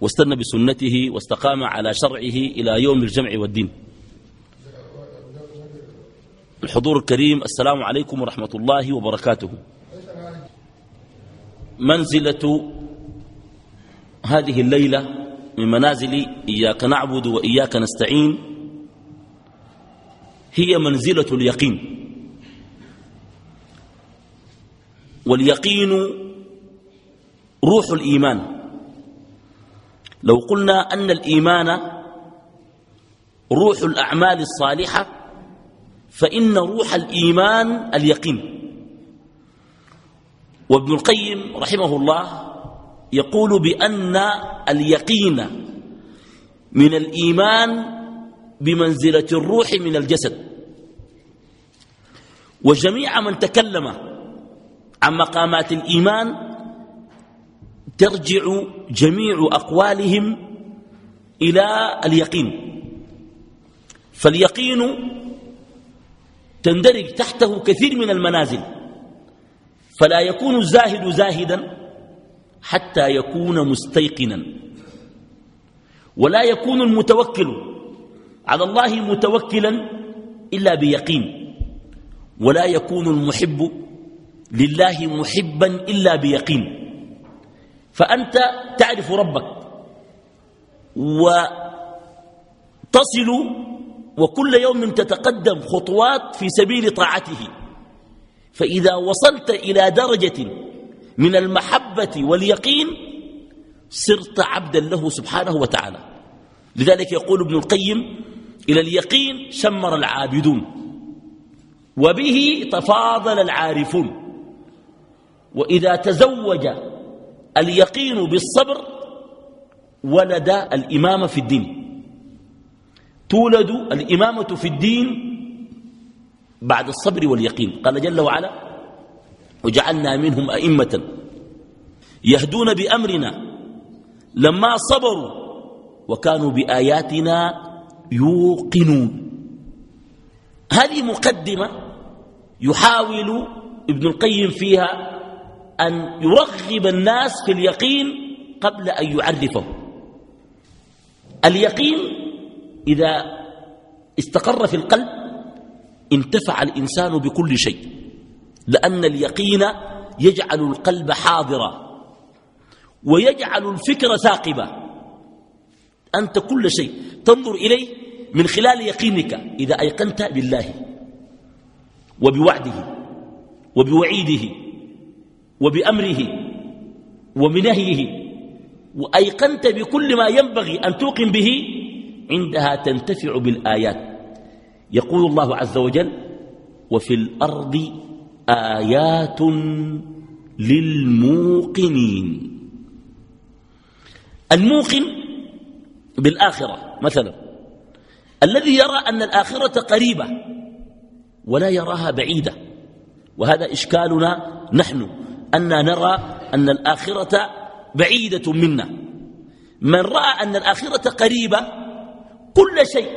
واستنى بسنته واستقام على شرعه إلى يوم الجمع والدين. الحضور الكريم السلام عليكم ورحمة الله وبركاته. منزلة هذه الليلة من منازل إياك نعبد وإياك نستعين هي منزلة اليقين. واليقين روح الإيمان. لو قلنا أن الإيمان روح الأعمال الصالحة فإن روح الإيمان اليقين. وابن القيم رحمه الله يقول بأن اليقين من الإيمان بمنزلة الروح من الجسد. وجميع من تكلم عن مقامات الإيمان ترجع جميع أقوالهم إلى اليقين. فاليقين تندرج تحته كثير من المنازل. فلا يكون الزاهد زاهدا حتى يكون مستيقنا. ولا يكون المتوكل على الله متوكلا إلا بيقين. ولا يكون المحب لله محبا إلا بيقين. فأنت تعرف ربك وتصل وكل يوم تتقدم خطوات في سبيل طاعته. فإذا وصلت إلى درجة من المحبة واليقين صرت عبدا له سبحانه وتعالى. لذلك يقول ابن القيم إلى اليقين شمر العابدون وبه تفاضل العارفون. وإذا تزوج اليقين بالصبر ولد الإمامة في الدين. تولد الإمامة في الدين بعد الصبر واليقين. قال جل وعلا وجعلنا منهم أئمة يهدون بأمرنا لما صبروا وكانوا بآياتنا يوقنون. هذه مقدمة يحاول ابن القيم فيها أن يرغب الناس في اليقين قبل أن يعرفه اليقين إذا استقر في القلب انتفع الإنسان بكل شيء لأن اليقين يجعل القلب حاضرا ويجعل الفكر ثاقبا. أنت كل شيء. تنظر إليه من خلال يقينك. إذا أيقنت بالله وبوعده وبوعيده وبأمره وبنهيه وأيقنت بكل ما ينبغي أن توقن به عندها تنتفع بالآيات. يقول الله عز وجل وفي الأرض آيات للموقنين. الموقن بالآخرة مثلا الذي يرى أن الآخرة قريبة ولا يراها بعيدة وهذا إشكالنا نحن أن نرى أن الآخرة بعيدة منا. من رأى أن الآخرة قريبة كل شيء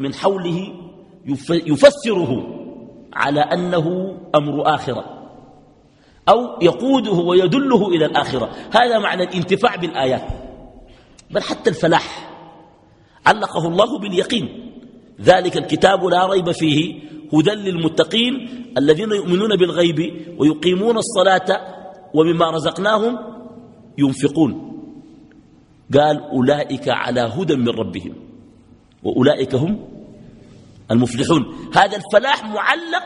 من حوله يفسره على أنه أمر آخرة أو يقوده ويدله إلى الآخرة. هذا معنى الانتفاع بالآيات. بل حتى الفلاح علقه الله باليقين. ذلك الكتاب لا ريب فيه هدى للمتقين الذين يؤمنون بالغيب ويقيمون الصلاة ومما رزقناهم ينفقون. قال أولئك على هدى من ربهم وأولئك هم المفلحون. هذا الفلاح معلق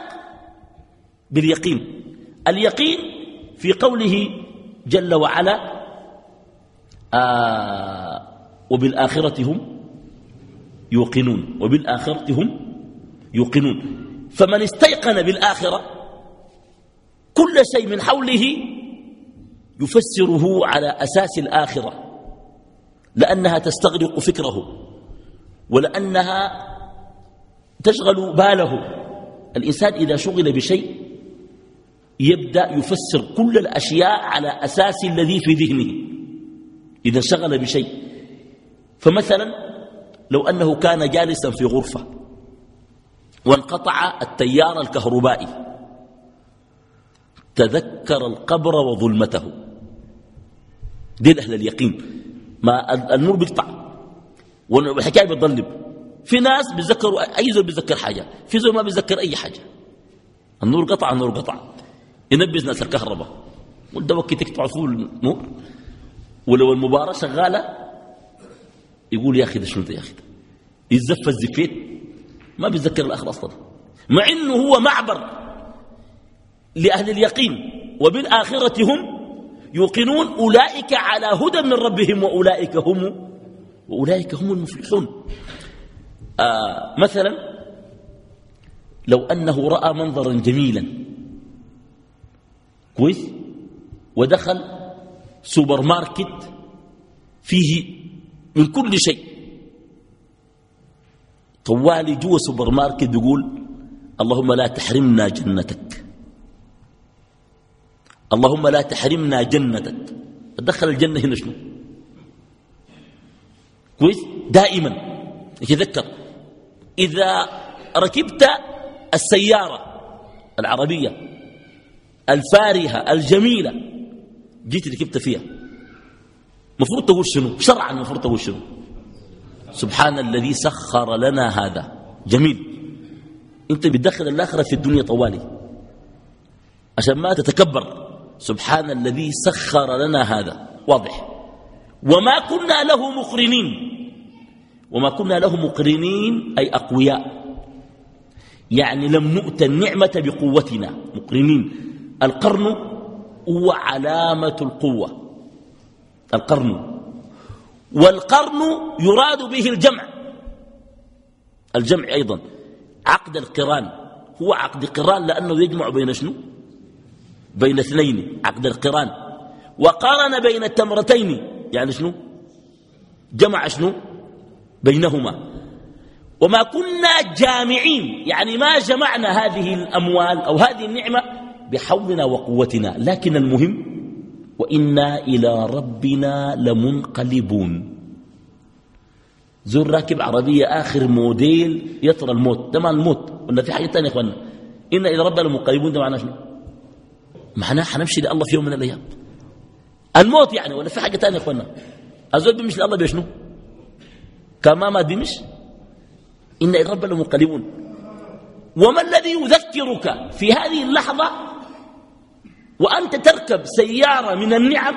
باليقين. اليقين في قوله جل وعلا آه وبالآخرة هم يوقنون وبالآخرة هم يوقنون. فمن استيقن بالآخرة كل شيء من حوله يفسره على أساس الآخرة لأنها تستغرق فكره ولأنها تشغل باله. الإنسان إذا شغل بشيء يبدأ يفسر كل الأشياء على أساس الذي في ذهنه. إذا شغل بشيء فمثلا لو أنه كان جالسا في غرفة وانقطع التيار الكهربائي تذكر القبر وظلمته. دي أهل اليقين. ما النور بيقطع. والحكاية بتضلب. في ناس بيذكروا أي زول بيذكر حاجة. في زول ما بيذكر أي حاجة. النور قطع النور قطع. ينبز ناس الكهرباء. وقت تقطع فيه النور. ولو المباراة شغالة يقول يا أخي ده شنو ده يا أخي؟ يتزف الزفيت؟ ما بيتذكر الآخر أصلا. مع إنه هو معبر لأهل اليقين وبالآخرة هم يوقنون أولئك على هدى من ربهم وأولئك هم وأولئك هم المفلحون. آه مثلا لو أنه رأى منظرا جميلا كويس ودخل سوبر ماركت فيه من كل شيء. طوالي جوا سوبر ماركت يقول اللهم لا تحرمنا جنتك. اللهم لا تحرمنا جنتك. دخل الجنة هنا شنو؟ كويس؟ دائما. يتذكر. إذا ركبت السيارة العربية الفارهة الجميلة جيت ركبت فيها. مفروض تقول شنو؟ شرعا مفروض تقول شنو؟ سبحان الذي سخر لنا هذا. جميل. أنت بتدخل الآخرة في الدنيا طوالي. عشان ما تتكبر. سبحان الذي سخر لنا هذا. واضح. وما كنا له مقرنين. وما كنا له مقرنين أي أقوياء. يعني لم نؤت النعمة بقوتنا. مقرنين. القرن هو علامة القوة. القرن. والقرن يراد به الجمع. الجمع أيضا. عقد القران. هو عقد قران لأنه يجمع بين شنو؟ بين اثنين. عقد القران. وقارن بين التمرتين. يعني شنو؟ جمع شنو؟ بينهما. وما كنا جامعين. يعني ما جمعنا هذه الأموال أو هذه النعمة بحولنا وقوتنا. لكن المهم وإنا إلى ربنا لمنقلبون. زور راكب عربية آخر موديل يطرى الموت. ده ما الموت. ولا في حاجة تانية إخوانا إنا إلى ربنا لمنقلبون ده معناه شنو؟ معناه حنمشي لله في يوم من الأيام. الموت يعني ولا في حاجة تانية إخوانا الزول بيمشي لله بيشنو؟ كان ما بيمش إن إلى ربنا لمنقلبون. وما الذي يذكرك في هذه اللحظة وأنت تركب سيارة من النعم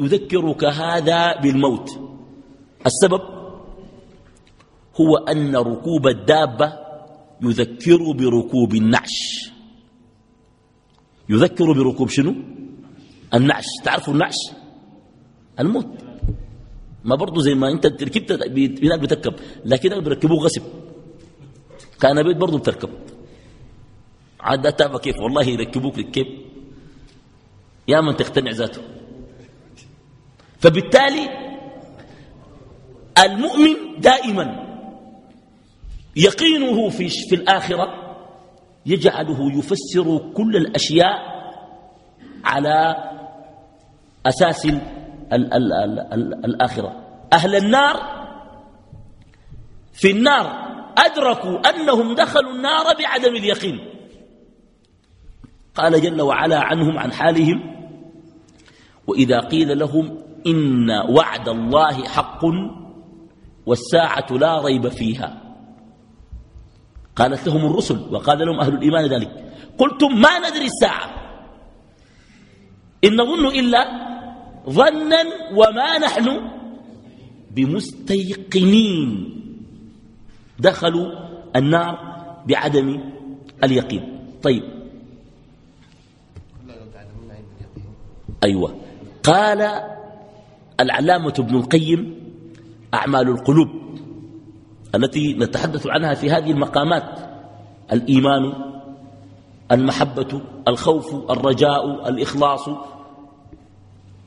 يذكرك هذا بالموت. السبب هو أن ركوب الدابة يذكر بركوب النعش. يذكر بركوب شنو؟ النعش. تعرفوا النعش؟ الموت. ما برضو زي ما أنت ركبت هناك بتركب لكن بيركبوه غصب. كان بيت برضو بتركب. عاد تابع كيف؟ والله يركبوك كيف يا من تقتنع ذاته. فبالتالي المؤمن دائما يقينه في, في الآخرة يجعله يفسر كل الأشياء على أساس ال ال ال ال ال الآخرة. أهل النار في النار أدركوا أنهم دخلوا النار بعدم اليقين. قال جل وعلا عنهم عن حالهم وإذا قيل لهم إن وعد الله حق والساعة لا ريب فيها. قالت لهم الرسل وقال لهم أهل الإيمان ذلك. قلتم ما ندري الساعة. إن نظن إلا ظنا وما نحن بمستيقنين. دخلوا النار بعدم اليقين. طيب. أيوة. قال العلامة ابن القيم أعمال القلوب التي نتحدث عنها في هذه المقامات الإيمان المحبة الخوف الرجاء الإخلاص.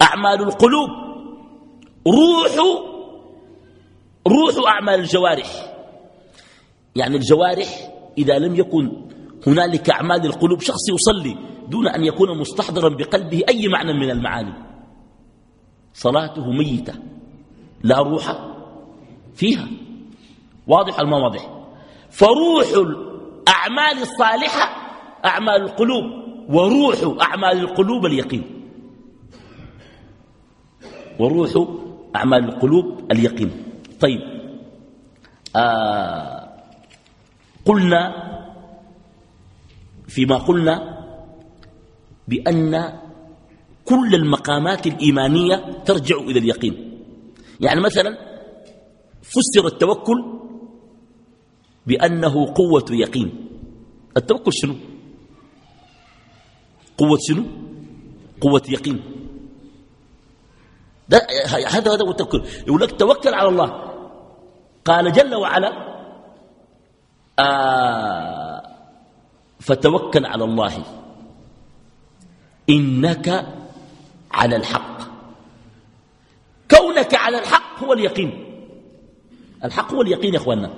أعمال القلوب روح روح أعمال الجوارح. يعني الجوارح إذا لم يكن هنالك أعمال القلوب شخص يصلي دون أن يكون مستحضرا بقلبه أي معنى من المعاني. صلاته ميتة لا روح فيها. واضح ما واضح؟ فروح الأعمال الصالحة أعمال القلوب وروح أعمال القلوب اليقين. وروح أعمال القلوب اليقين. طيب آه قلنا فيما قلنا بأن كل المقامات الإيمانية ترجع إلى اليقين. يعني مثلا فسر التوكل بأنه قوة يقين التوكل شنو؟ قوة شنو؟ قوة يقين هذا هذا هو التوكل. يقول لك توكل على الله. قال جل وعلا آه فتوكل على الله. إنك على الحق. كونك على الحق هو اليقين. الحق هو اليقين يا إخواننا.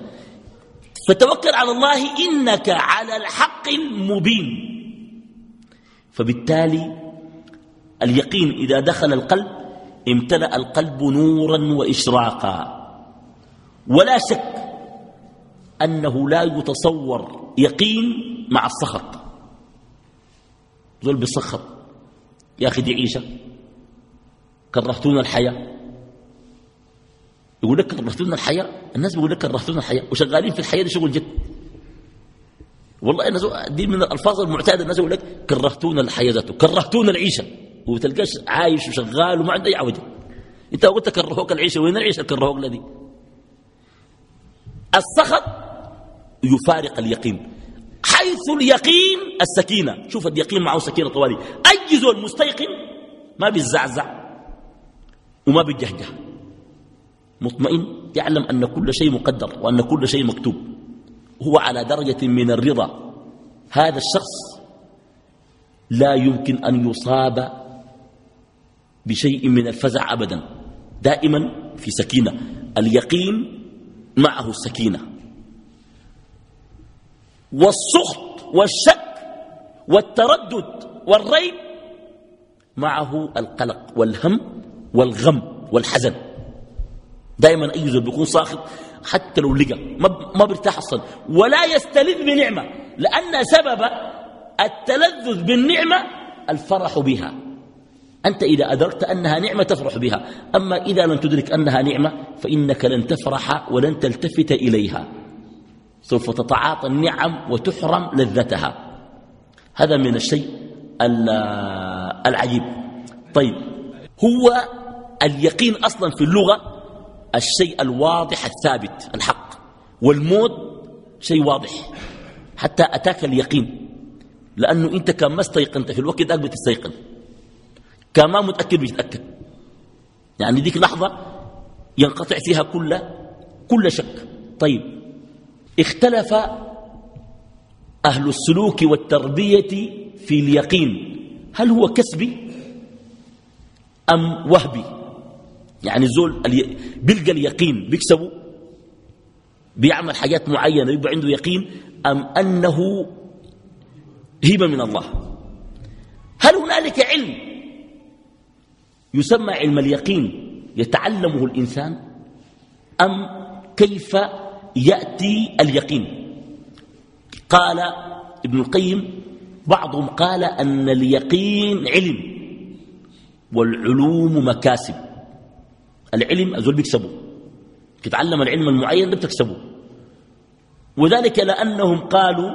فتوكل على الله إنك على الحق المبين فبالتالي اليقين إذا دخل القلب امتلأ القلب نورا وإشراقا. ولا شك أنه لا يتصور يقين مع السخط. ذول بالسخط يا أخي دي عيشة كرهتونا الحياة. يقول لك كرهتونا الحياة؟ الناس بيقول لك كرهتونا الحياة. وشغالين في الحياة دي شغل جد. والله الناس دي من الألفاظ المعتادة الناس يقول لك كرهتونا الحياة ذاته كرهتونا العيشة وتلقاش عايش وشغال وما عنده أي عوجة. انت قلت كرهوك العيشة وين العيشة كرهوك الذي؟ السخط يفارق اليقين. حيث اليقين السكينة. شوف اليقين معه سكينة طوالي. أي زول مستيقن ما بيزعزع وما بيجهجه مطمئن؟ يعلم أن كل شيء مقدر وأن كل شيء مكتوب. هو على درجة من الرضا. هذا الشخص لا يمكن أن يصاب بشيء من الفزع أبدا. دائما في سكينة. اليقين معه السكينة والسخط والشك والتردد والريب معه القلق والهم والغم والحزن. دائما أي زول بيكون ساخط حتى لو لقى ما بيرتاح أصلا ولا يستلذ بنعمة لأن سبب التلذذ بالنعمة الفرح بها. أنت إذا أدركت أنها نعمة تفرح بها أما إذا لم تدرك أنها نعمة فإنك لن تفرح ولن تلتفت إليها. سوف تتعاطى النعم وتحرم لذتها. هذا من الشيء العجيب. طيب هو اليقين أصلا في اللغة الشيء الواضح الثابت الحق. والموت شيء واضح. حتى أتاك اليقين. لأنه أنت كان ما استيقنت في الوقت ذاك بتستيقن. كان ما متأكد بيتأكد يعني ديك لحظة ينقطع فيها كل كل شك. طيب اختلف أهل السلوك والتربية في اليقين. هل هو كسبي أم وهبي؟ يعني الزول بيلقى اليقين بيكسبه؟ بيعمل حاجات معينة يبقى عنده يقين؟ أم أنه هبة من الله؟ هل هنالك علم يسمى علم اليقين يتعلمه الإنسان؟ أم كيف يأتي اليقين. قال ابن القيم بعضهم قال أن اليقين علم والعلوم مكاسب. العلم أزول بيكسبه تتعلم العلم المعين ده بتكسبه. وذلك لأنهم قالوا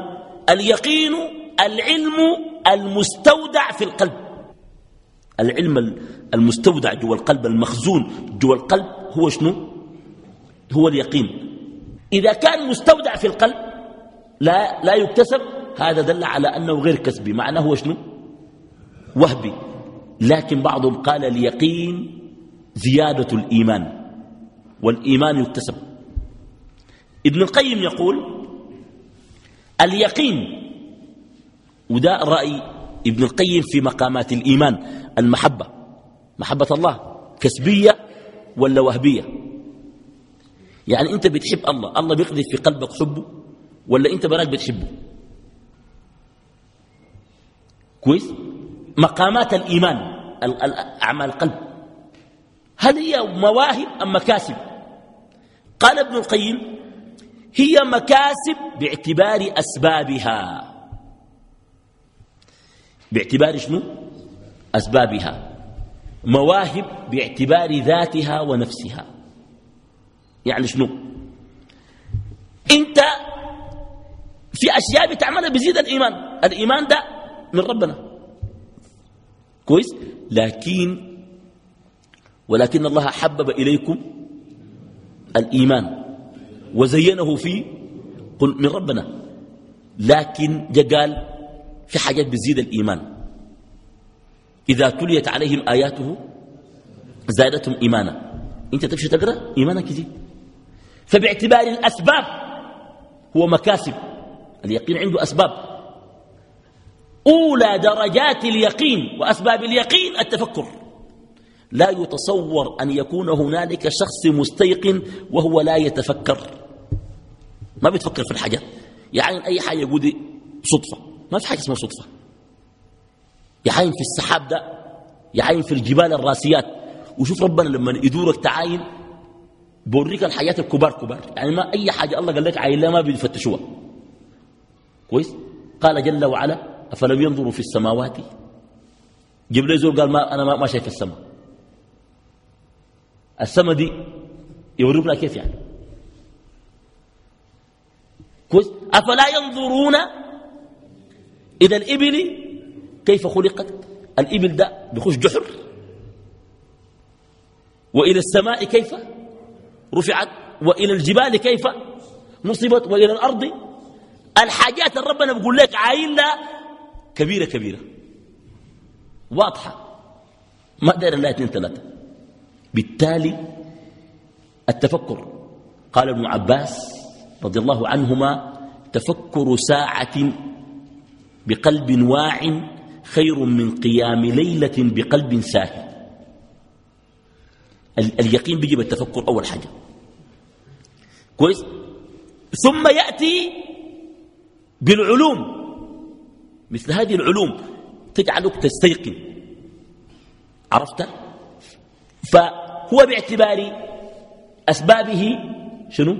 اليقين العلم المستودع في القلب. العلم المستودع جوا القلب المخزون جوا القلب هو شنو؟ هو اليقين. إذا كان مستودع في القلب لا, لا يكتسب هذا دل على أنه غير كسبي. معناه هو شنو؟ وهبي. لكن بعضهم قال اليقين زيادة الإيمان والإيمان يكتسب. ابن القيم يقول اليقين وده رأي ابن القيم في مقامات الإيمان المحبة. محبة الله كسبية ولا وهبية؟ يعني أنت بتحب الله الله بيقذف في قلبك حبه ولا أنت براك بتحبه؟ كويس؟ مقامات الإيمان أعمال القلب. هل هي مواهب أم مكاسب؟ قال ابن القيم هي مكاسب باعتبار أسبابها. باعتبار شنو؟ أسبابها. مواهب باعتبار ذاتها ونفسها. يعني شنو؟ انت في أشياء بتعملها بزيد الإيمان. الإيمان ده من ربنا. كويس؟ لكن ولكن الله حبب إليكم الإيمان وزينه في قل من ربنا. لكن قال في حاجات بتزيد الإيمان. إذا تليت عليهم آياته زادتهم إيمانا. أنت تمشي تقرأ؟ إيمانك يزيد. فباعتبار الأسباب هو مكاسب. اليقين عنده أسباب. أولى درجات اليقين وأسباب اليقين التفكر. لا يتصور أن يكون هنالك شخص مستيقن وهو لا يتفكر. ما بيتفكر في الحاجات يعني أي حاجة يقول صدفة. ما في حاجة اسمها صدفة. يعاين في السحاب ده يعاين في الجبال الراسيات. وشوف ربنا لما يدورك تعاين بوريك الحياة الكبار كبار. يعني ما أي حاجة الله قال لك عاين لا ما بيفتشوها. كويس؟ قال جل وعلا أفلم ينظروا في السماوات؟ جبريل زور قال ما أنا ما, شايف السماء. السماء دي يوريك لها كيف يعني. كويس؟ أفلا ينظرون؟ إذا الإبل كيف خلقت؟ الإبل ده بيخش جحر. وإلى السماء كيف؟ رفعت وإلى الجبال كيف نصبت وإلى الأرض. الحاجات اللي ربنا بيقول لك عايلة كبيرة كبيرة. واضحة. ما داير الله اثنين ثلاثة. بالتالي التفكر. قال ابن عباس رضي الله عنهما تفكر ساعة بقلب واع خير من قيام ليلة بقلب ساهي اليقين بيجي بالتفكر أول حاجة. كويس؟ ثم يأتي بالعلوم. مثل هذه العلوم تجعلك تستيقن. عرفت؟ فهو باعتبار أسبابه شنو؟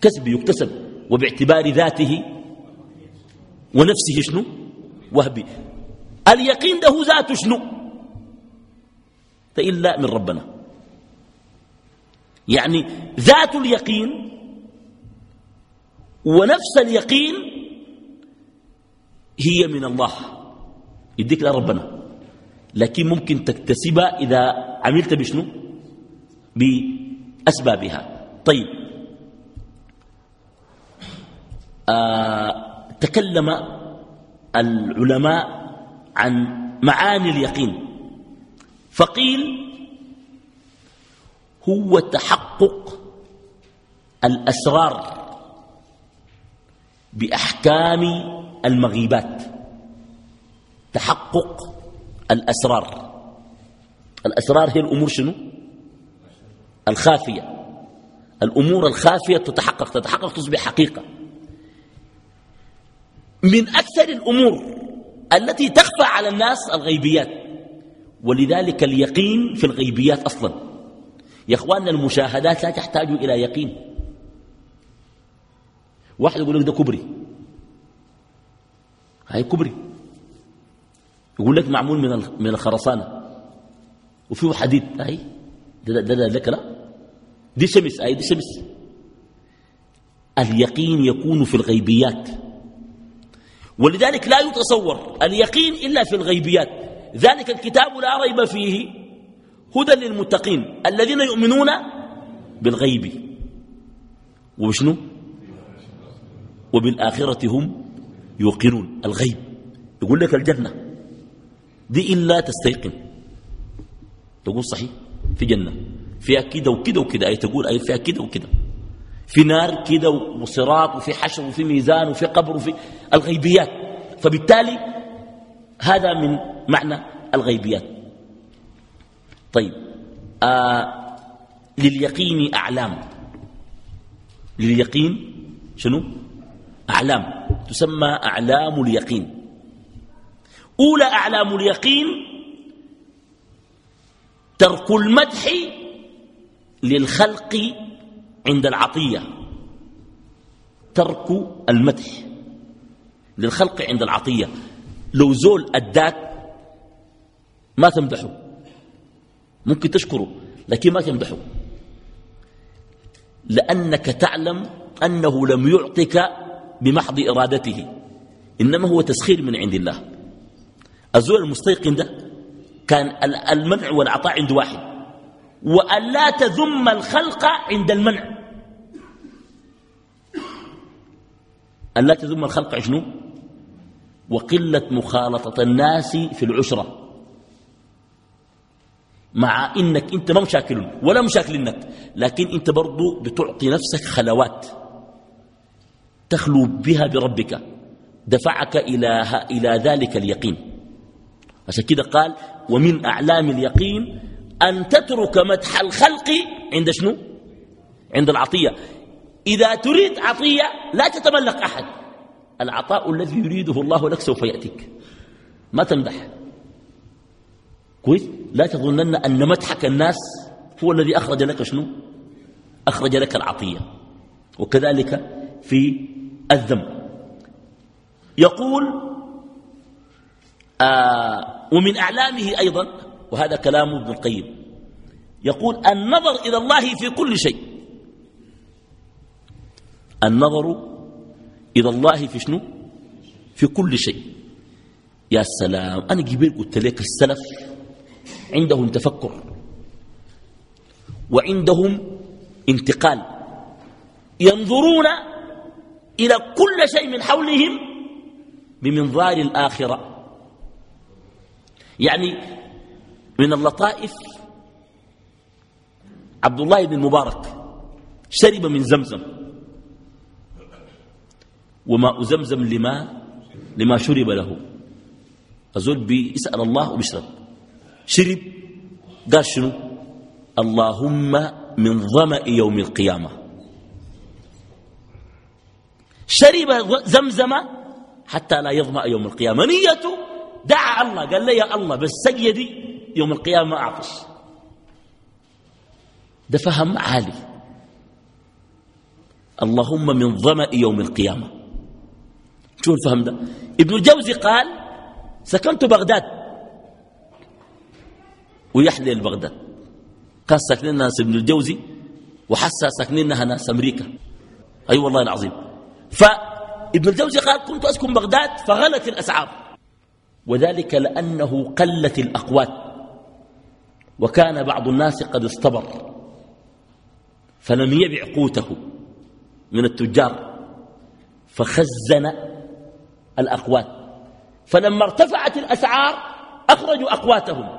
كسب يكتسب. وباعتبار ذاته ونفسه شنو؟ وهبي. اليقين ده ذاته شنو؟ فإلا من ربنا. يعني ذات اليقين ونفس اليقين هي من الله. يديك لربنا لكن ممكن تكتسبها إذا عملت بشنو؟ بأسبابها. طيب. آه تكلم العلماء عن معاني اليقين. فقيل هو تحقق الأسرار بأحكام المغيبات. تحقق الأسرار. الأسرار هي الأمور شنو؟ الخافية. الأمور الخافية تتحقق تتحقق تصبح حقيقة. من أكثر الأمور التي تخفى على الناس الغيبيات ولذلك اليقين في الغيبيات أصلا. يا أخواننا المشاهدات لا تحتاج إلى يقين. واحد يقول لك ده كبري. هاي كبري. يقول لك معمول من من الخرسانة. وفيه حديد. هاي. ده ده, ده لك لا. دي شمس. هاي دي شمس. اليقين يكون في الغيبيات. ولذلك لا يتصور اليقين إلا في الغيبيات. ذلك الكتاب لا ريب فيه هدى للمتقين الذين يؤمنون بالغيب وبشنو وبالآخرة هم يوقنون. الغيب. يقول لك الجنة. دي إلا تستيقن. تقول صحيح؟ في جنة. فيها كده وكده وكده. أي تقول أي فيها كده وكده. في نار كده وصراط وفي حشر وفي ميزان وفي قبر وفي الغيبيات. فبالتالي هذا من معنى الغيبيات. طيب آه لليقين أعلام. لليقين شنو؟ أعلام. تسمى أعلام اليقين. أولى أعلام اليقين ترك المدح للخلق عند العطية. ترك المدح للخلق عند العطية. لو زول أداك ما تمدحه. ممكن تشكره لكن ما تمدحه. لأنك تعلم أنه لم يعطك بمحض إرادته إنما هو تسخير من عند الله. الزول المستيقن ده كان المنع والعطاء عند واحد. وأن لا تذم الخلق عند المنع. أن لا تذم الخلق شنو؟ وقلة مخالطة الناس في العشرة. مع إنك أنت ما مشاكل ولا مشاكل إنك لكن أنت برضو بتعطي نفسك خلوات تخلو بها بربك. دفعك إلى, إلى ذلك اليقين. عشان كده قال ومن أعلام اليقين أن تترك مدح الخلق عند شنو؟ عند العطية. إذا تريد عطية لا تتملق أحد. العطاء الذي يريده الله لك سوف يأتيك. ما تمدح. كويس؟ لا تظنن أن مدحك الناس هو الذي أخرج لك شنو؟ أخرج لك العطية. وكذلك في الذنب يقول آه ومن أعلامه أيضا وهذا كلام ابن القيم. يقول النظر إلى الله في كل شيء. النظر إلى الله في شنو؟ في كل شيء. يا سلام أنا قبل قلت لك السلف عندهم تفكر وعندهم انتقال. ينظرون إلى كل شيء من حولهم بمنظار الآخرة. يعني من اللطائف عبد الله بن المبارك شرب من زمزم. وماء زمزم لما لما شرب له. الزول بيسأل الله وبيشرب. شرب؟ قال شنو؟ اللهم من ظمأ يوم القيامة. شرب زمزم حتى لا يظمأ يوم القيامة. نيته دعا الله. قال لي يا الله بس سيدي يوم القيامة أعطش. ده فهم عالي. اللهم من ظمأ يوم القيامة. شو الفهم ده ابن الجوزي قال سكنت بغداد. ويحلل بغداد كان ساكنين ناس ابن الجوزي وحسا ساكنينها ناس أمريكا. أي أيوة والله العظيم. فابن الجوزي قال كنت أسكن بغداد فغلت الأسعار. وذلك لأنه قلت الأقوات وكان بعض الناس قد اصطبر. فلم يبع قوته من التجار. فخزن الأقوات. فلما ارتفعت الأسعار أخرجوا أقواتهم.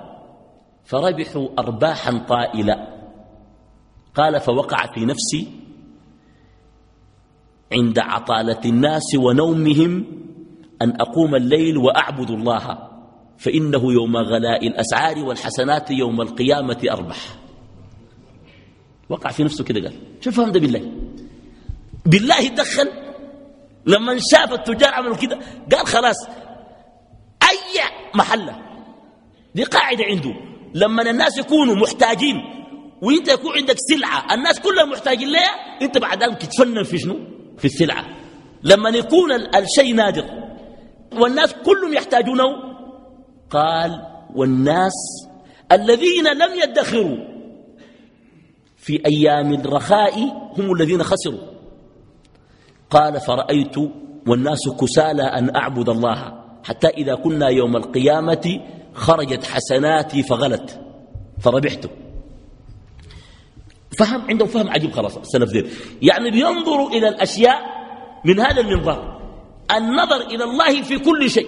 فربحوا أرباحا طائلة. قال فوقع في نفسي عند عطالة الناس ونومهم أن أقوم الليل وأعبد الله فإنه يوم غلاء الأسعار والحسنات يوم القيامة أربح. وقع في نفسه كده قال. شو فهم ده بالله. بالله دخل لما شاف التجار عملوا كده قال خلاص أي محلة دي قاعدة عنده لما الناس يكونوا محتاجين وأنت يكون عندك سلعة الناس كلها محتاجين لها أنت بعد ذلك تتفنن في شنو؟ في السلعة. لما يكون الشيء نادر والناس كلهم يحتاجونه قال والناس الذين لم يدخروا في أيام الرخاء هم الذين خسروا. قال فرأيت والناس كسالى أن أعبد الله حتى إذا كنا يوم القيامة خرجت حسناتي فغلت. فربحت. فهم عندهم فهم عجيب خلاص السلف ذي يعني بينظروا إلى الأشياء من هذا المنظار النظر إلى الله في كل شيء.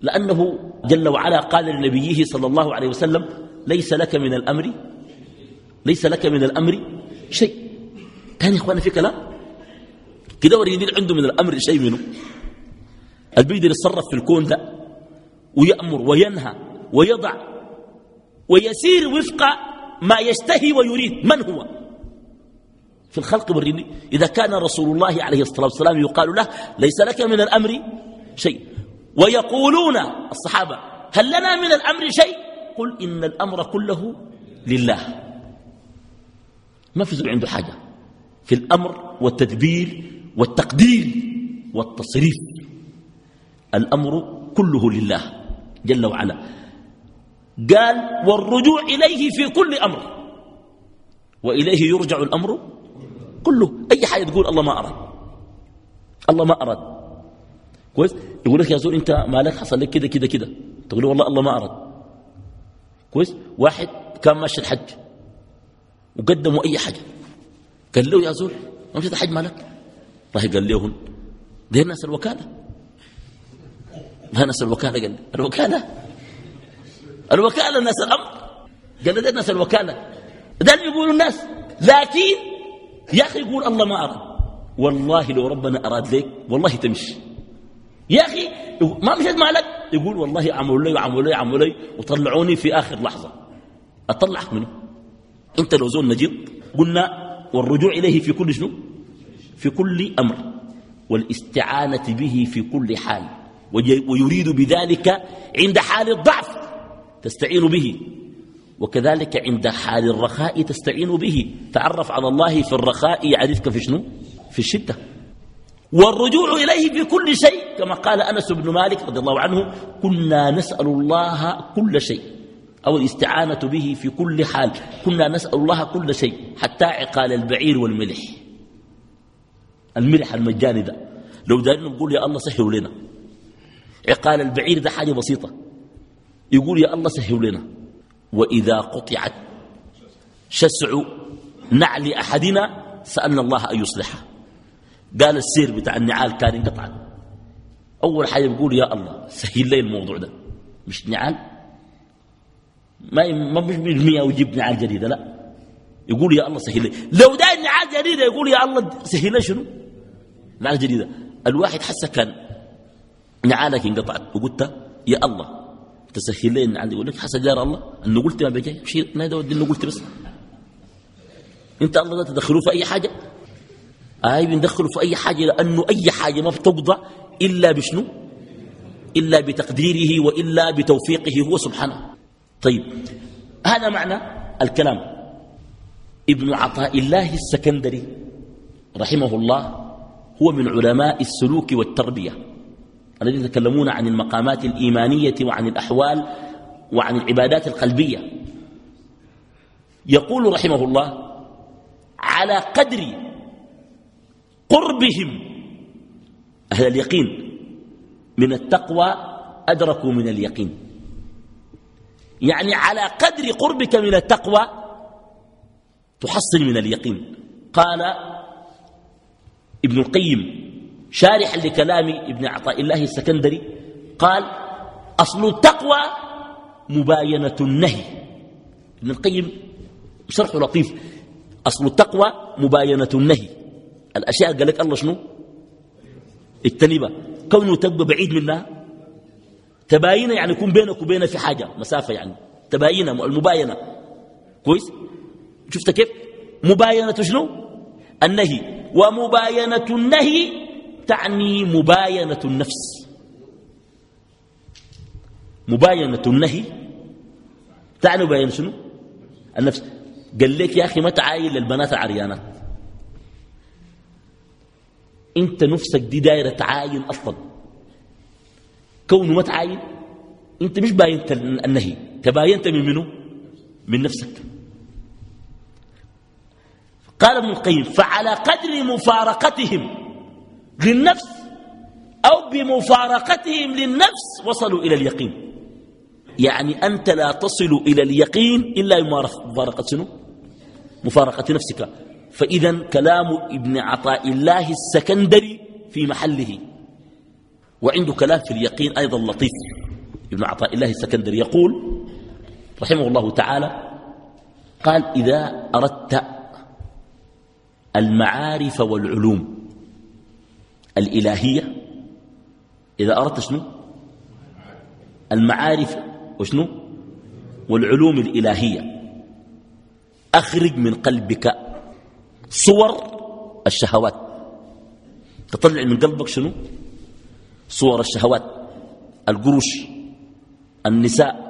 لأنه جل وعلا قال لنبيه صلى الله عليه وسلم ليس لك من الأمر ليس لك من الأمر شيء. كان يا إخوانا في كلام؟ كده وريني عنده من الأمر شيء منه. البيقدر يتصرف في الكون ده ويأمر وينهى ويضع ويسير وفق ما يشتهي ويريد. من هو؟ في الخلق والرمي إذا كان رسول الله عليه الصلاة والسلام يقال له ليس لك من الأمر شيء. ويقولون الصحابة هل لنا من الأمر شيء؟ قل إن الأمر كله لله. ما في عنده حاجة. في الأمر والتدبير والتقدير والتصريف. الأمر كله لله جل وعلا. قال والرجوع إليه في كل أمر. وإليه يرجع الأمر كله. أي حاجة تقول الله ما أراد. الله ما أراد. كويس؟ يقول لك يا زول أنت مالك؟ حصل لك كده كده كده. تقول له والله الله ما أراد. كويس؟ واحد كان ماشي الحج. وقدموا أي حاجة. قال له يا زول ما مشيت الحج مالك؟ راح قال لهم دي الناس الوكالة. ما ناس الوكالة قال الوكالة؟ الوكالة الناس الأمر. قال ده الناس الوكالة. ده اللي يقولوا الناس لكن يا أخي يقول الله ما أراد والله لو ربنا أراد لك والله تمشي. يا أخي ما مشيت مالك؟ يقول والله عملوا لي وعملوا لي وعملوا لي وطلعوني في آخر لحظة. أطلعك منه. أنت لو زول نجيب قلنا والرجوع إليه في كل شنو؟ في كل أمر والاستعانة به في كل حال ويريد بذلك عند حال الضعف تستعين به وكذلك عند حال الرخاء تستعين به. تعرف على الله في الرخاء يعرفك في شنو؟ في الشدة. والرجوع إليه في كل شيء كما قال أنس بن مالك رضي الله عنه كنا نسأل الله كل شيء أو الاستعانة به في كل حال كنا نسأل الله كل شيء حتى عقال البعير والملح. الملح المجاني ده. لو دارنا نقول يا الله سهل لنا. عقال البعير ده حاجة بسيطة. يقول يا الله سهل لنا. وإذا قطعت شسع نعل أحدنا سألنا الله أن يصلحه. قال السير بتاع النعال كان انقطع أول حاجة بيقول يا الله سهل لي الموضوع ده. مش نعال؟ ما ما مش بالمية ويجيب نعال جديدة لا. يقول يا الله سهل لي. لو ده نعال جديدة يقول يا الله سهل لي شنو؟ نعال جديدة. الواحد حس كان نعالك انقطعت. وقلت يا الله تسهل لي النعال يقول لك حس جار الله. إنه قلت ما بجاي مشي نادى ودي إنه قلت بس. أنت الله ده تدخلوه في أي حاجة. اي بندخله في أي حاجة. لأنه أي حاجة ما بتقضى إلا بشنو؟ إلا بتقديره وإلا بتوفيقه هو سبحانه. طيب هذا معنى الكلام. ابن عطاء الله السكندري رحمه الله هو من علماء السلوك والتربية الذين يتكلمون عن المقامات الإيمانية وعن الأحوال وعن العبادات القلبية. يقول رحمه الله على قدر قربهم أهل اليقين من التقوى أدركوا من اليقين. يعني على قدر قربك من التقوى تحصل من اليقين. قال ابن القيم شارحا لكلام ابن عطاء الله السكندري قال أصل التقوى مباينة النهي. ابن القيم شرح لطيف أصل التقوى مباينة النهي. الأشياء قال لك الله شنو؟ اجتنبها كونه تبقى بعيد منها تباينة يعني يكون بينك وبينها في حاجة مسافة يعني. تباينة المباينة. كويس؟ شفت كيف؟ مباينة شنو؟ النهي. ومباينة النهي تعني مباينة النفس. مباينة النهي تعني مباينة شنو؟ النفس. قال لك يا أخي ما تعاين للبنات العريانات أنت نفسك دي دايرة تعاين أصلا. كونه ما تعاين أنت مش باينت النهي تباينت من منه من نفسك. قال ابن القيم فعلى قدر مفارقتهم للنفس أو بمفارقتهم للنفس وصلوا إلى اليقين. يعني أنت لا تصل إلى اليقين إلا بمفارقة شنو؟ مفارقة نفسك. فإذا كلام ابن عطاء الله السكندري في محله. وعنده كلام في اليقين أيضا لطيف. ابن عطاء الله السكندري يقول رحمه الله تعالى قال إذا أردت المعارف والعلوم. الإلهية إذا أردت شنو؟ المعارف وشنو؟ والعلوم الإلهية. أخرج من قلبك صور الشهوات. تطلع من قلبك شنو؟ صور الشهوات. القروش النساء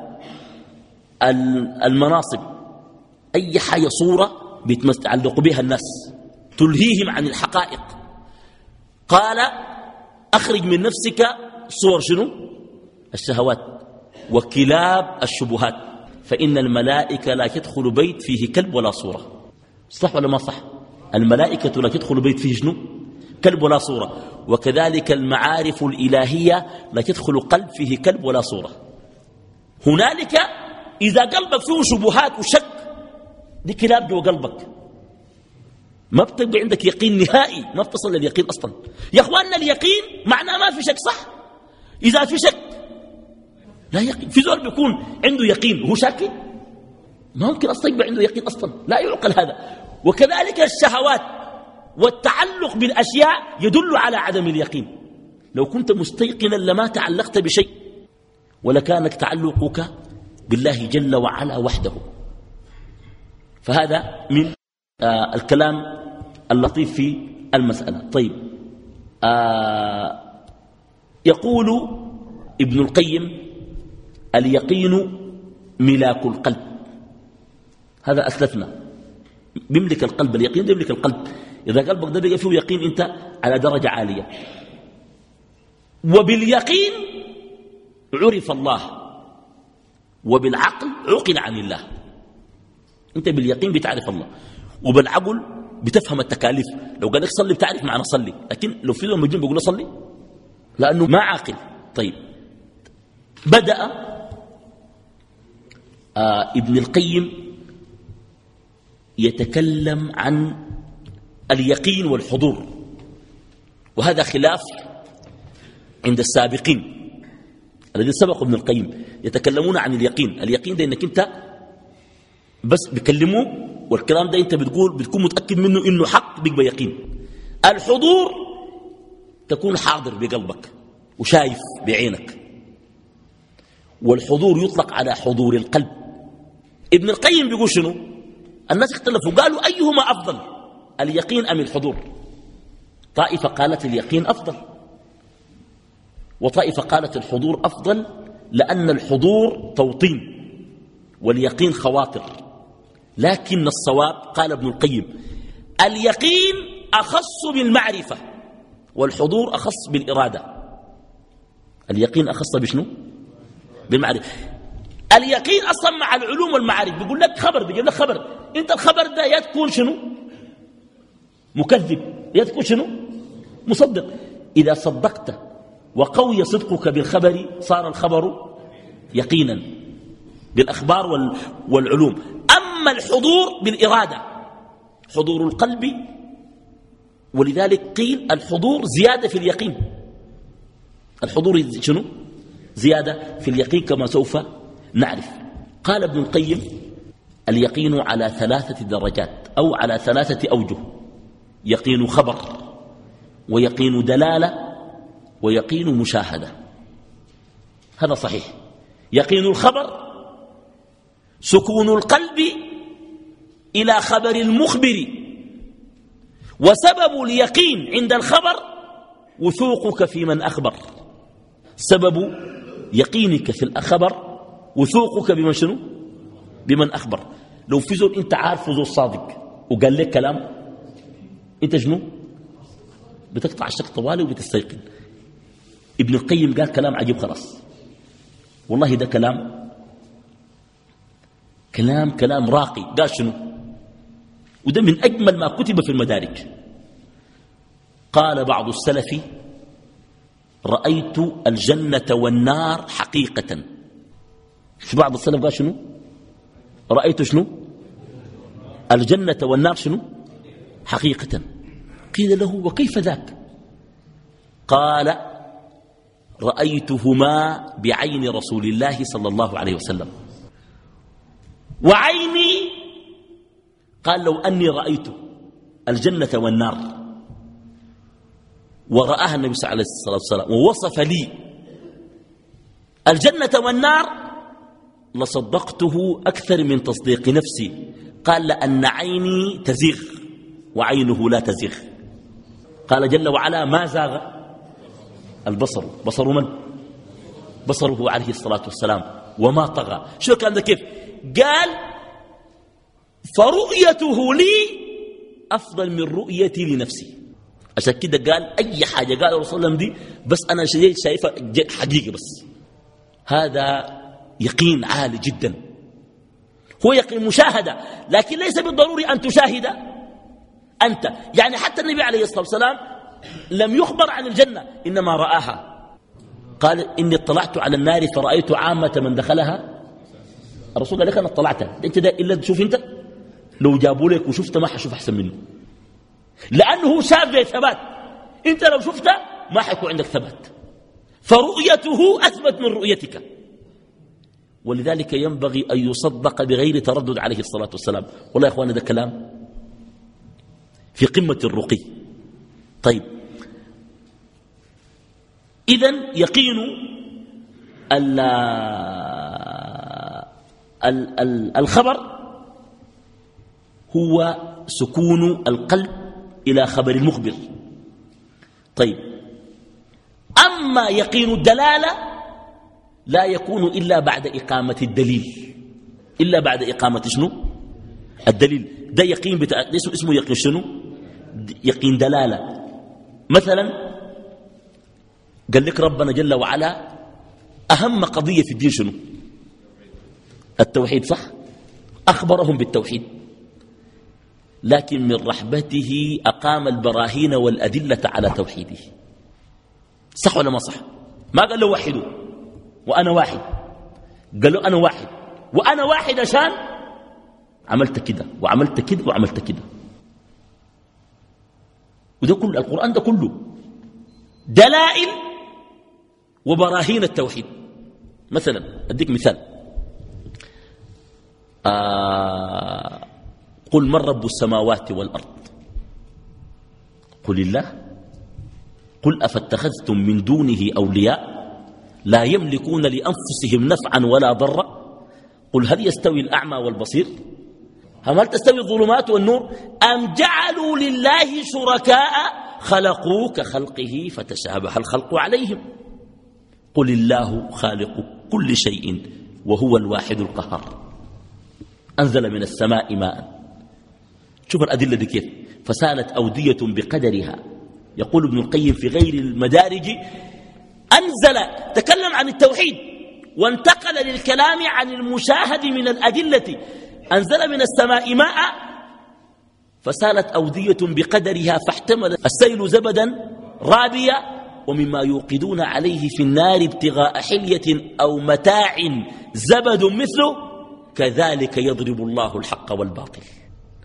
المناصب. أي حاجة صورة بيتعلق بها الناس. تلهيهم عن الحقائق. قال أخرج من نفسك صور شنو؟ الشهوات وكلاب الشبهات فإن الملائكة لا تدخل بيت فيه كلب ولا صورة. صح ولا ما صح؟ الملائكة لا تدخل بيت فيه شنو؟ كلب ولا صورة. وكذلك المعارف الإلهية لا تدخل قلب فيه كلب ولا صورة. هنالك إذا قلبك فيه شبهات وشك دي كلاب جوا قلبك. ما بتبقى عندك يقين نهائي ما بتصل لليقين أصلا. يا أخواننا اليقين معناه ما في شك صح؟ إذا في شك لا يقين. في زول بيكون عنده يقين وهو شاكي؟ ما ممكن أصلا يبقى عنده يقين أصلا. لا يعقل هذا. وكذلك الشهوات والتعلق بالأشياء يدل على عدم اليقين. لو كنت مستيقنا لما تعلقت بشيء ولكانك تعلقك بالله جل وعلا وحده. فهذا من آه الكلام اللطيف في المسألة. طيب آه يقول ابن القيم اليقين ملاك القلب. هذا أسلفنا. بيملك القلب اليقين ده يملك القلب. إذا قلبك ده بقى فيه يقين أنت على درجة عالية. وباليقين عرف الله. وبالعقل عقل عن الله. أنت باليقين بتعرف الله. وبالعقل بتفهم التكاليف. لو قال لك صلي بتعرف معنى صلي لكن لو في مجنون بيقول صلي؟ لأنه ما عاقل. طيب. بدأ آه ابن القيم يتكلم عن اليقين والحضور. وهذا خلاف عند السابقين الذين سبقوا ابن القيم. يتكلمون عن اليقين. اليقين ده إنك أنت بس بيكلموك والكلام ده انت بتقول بتكون متأكد منه إنه حق بيبقى يقين. الحضور تكون حاضر بقلبك وشايف بعينك. والحضور يطلق على حضور القلب. ابن القيم بيقول شنو؟ الناس اختلفوا قالوا أيهما أفضل اليقين أم الحضور؟ طائفة قالت اليقين أفضل. وطائفة قالت الحضور أفضل لأن الحضور توطين واليقين خواطر. لكن الصواب قال ابن القيم اليقين أخص بالمعرفة والحضور أخص بالإرادة. اليقين أخص بشنو؟ بالمعرفة. اليقين أصلا مع العلوم والمعارف. بيقول لك خبر بيجيب لك خبر. أنت الخبر ده يا تكون شنو؟ مكذب. يا تكون شنو؟ مصدق. إذا صدقت وقوي صدقك بالخبر صار الخبر يقينا بالأخبار والعلوم. أما الحضور بالإرادة. حضور القلب ولذلك قيل الحضور زيادة في اليقين. الحضور شنو؟ زيادة في اليقين كما سوف نعرف. قال ابن القيم اليقين على ثلاثة درجات أو على ثلاثة أوجه. يقين خبر ويقين دلالة ويقين مشاهدة. هذا صحيح. يقين الخبر سكون القلب إلى خبر المخبر. وسبب اليقين عند الخبر وثوقك في من أخبر. سبب يقينك في الخبر وثوقك بمن شنو؟ بمن أخبر. لو في زول أنت عارفه زول صادق وقال لك كلام أنت شنو؟ بتقطع الشك طوالي وبتستيقن. ابن القيم قال كلام عجيب خلاص. والله ده كلام كلام كلام راقي. قال شنو؟ وده من أجمل ما كتب في المدارج قال بعض السلف رأيت الجنة والنار حقيقة. في بعض السلف قال شنو؟ رأيت شنو؟ الجنة والنار شنو؟ حقيقة. قيل له وكيف ذاك؟ قال رأيتهما بعين رسول الله صلى الله عليه وسلم. وعيني قال لو أني رأيت الجنة والنار ورآها النبي صلى الله عليه وسلم ووصف لي الجنة والنار لصدقته أكثر من تصديق نفسي. قال لأن عيني تزيغ وعينه لا تزيغ. قال جل وعلا ما زاغ البصر. بصر من؟ بصره عليه الصلاة والسلام. وما طغى. شو الكلام ده كيف؟ قال فرؤيته لي أفضل من رؤيتي لنفسي. عشان كده قال أي حاجة قال رسول الله دي بس أنا شايفها حقيقة بس. هذا يقين عالي جدا. هو يقين مشاهدة لكن ليس بالضروري أن تشاهد أنت. يعني حتى النبي عليه الصلاة والسلام لم يخبر عن الجنة إنما رآها. قال إني اطلعت على النار فرأيت عامة من دخلها. الرسول قال لك أنا اطلعت. أنت ده إلا تشوف أنت؟ لو جابوا لك وشفت ما حشوف أحسن منه. لأنه شاف ثبات. أنت لو شفته ما حيكون عندك ثبات. فرؤيته أثبت من رؤيتك. ولذلك ينبغي أن يصدق بغير تردد عليه الصلاة والسلام. والله يا أخوانا ده كلام في قمة الرقي. طيب. إذا يقين الخبر هو سكون القلب إلى خبر المخبر. طيب. أما يقين الدلالة لا يكون إلا بعد إقامة الدليل. إلا بعد إقامة شنو؟ الدليل. ده يقين بتاع اسمه, يقين شنو؟ يقين دلالة. مثلا قال لك ربنا جل وعلا أهم قضية في الدين شنو؟ التوحيد صح؟ أخبرهم بالتوحيد. لكن من رحمته أقام البراهين والأدلة على توحيده. صح ولا ما صح؟ ما قال له وحدوا. وأنا واحد. قال له أنا واحد. وأنا واحد عشان عملت كده وعملت كده وعملت كده. وده كل القرآن ده كله دلائل وبراهين التوحيد. مثلا أديك مثال. آه قل من رب السماوات والأرض؟ قل الله. قل أفاتخذتم من دونه أولياء لا يملكون لأنفسهم نفعا ولا ضرا. قل هل يستوي الأعمى والبصير؟ هل تستوي الظلمات والنور؟ أم جعلوا لله شركاء خلقوا كخلقه فتشابه الخلق عليهم؟ قل الله خالق كل شيء وهو الواحد القهار. أنزل من السماء ماء. شوف الأدلة دي كيف. فسألت أودية بقدرها. يقول ابن القيم في غير المدارج أنزل تكلم عن التوحيد وانتقل للكلام عن المشاهد من الأدلة. أنزل من السماء ماء. فسألت أودية بقدرها فاحتمل السيل زبدا رابيا ومما يوقدون عليه في النار ابتغاء حلية أو متاع. زبد مثله كذلك يضرب الله الحق والباطل.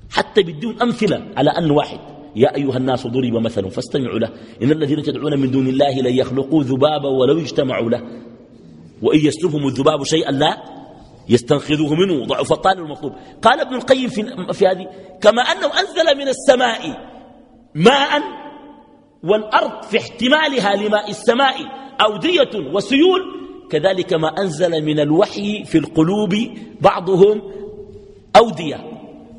حتى بدون أمثلة على أن واحد. يا أيها الناس ضرب مثل فاستمعوا له. إن الذين تدعون من دون الله لن يخلقوا ذبابا ولو اجتمعوا له. وإن يسلبهم الذباب شيئا لا يستنقذوه منه. ضعف الطالب المطلوب. قال ابن القيم في, في هذه كما أنه أنزل من السماء ماء والأرض في احتمالها لماء السماء أودية وسيول. كذلك ما أنزل من الوحي في القلوب بعضهم أودية.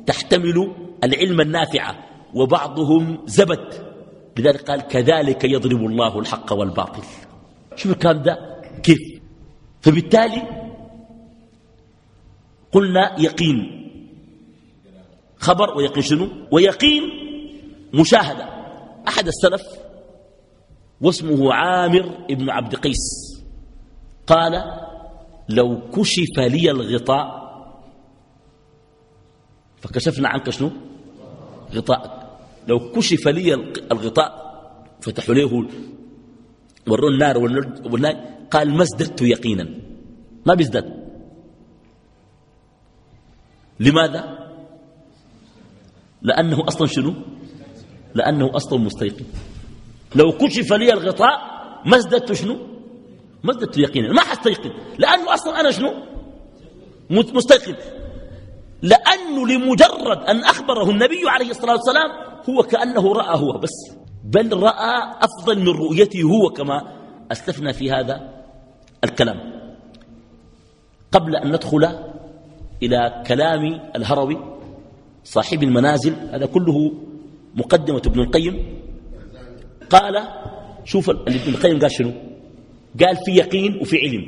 تحتمل العلم النافع وبعضهم زبد لذلك قال كذلك يضرب الله الحق والباطل. شوف الكلام ده كيف؟ فبالتالي قلنا يقين. خبر ويقين شنو؟ ويقين مشاهدة. أحد السلف واسمه عامر ابن عبد قيس قال لو كشف لي الغطاء فكشفنا عنك شنو؟ غطاء لو كشف لي الغطاء فتحوا له وروا النار والنار قال ما ازددت يقينا. ما بيزداد. لماذا؟ لأنه أصلا شنو؟ لأنه أصلا مستيقن. لو كشف لي الغطاء ما ازددت شنو؟ ما ازددت يقينا. ما حستيقن. لأنه أصلا أنا شنو؟ مستيقن. لأنه لمجرد أن أخبره النبي عليه الصلاة والسلام هو كأنه رأى هو بس بل رأى أفضل من رؤيته هو كما أسلفنا في هذا الكلام. قبل أن ندخل إلى كلام الهروي صاحب المنازل هذا كله مقدمة ابن القيم. قال شوف ابن القيم قال شنو؟ قال في يقين وفي علم.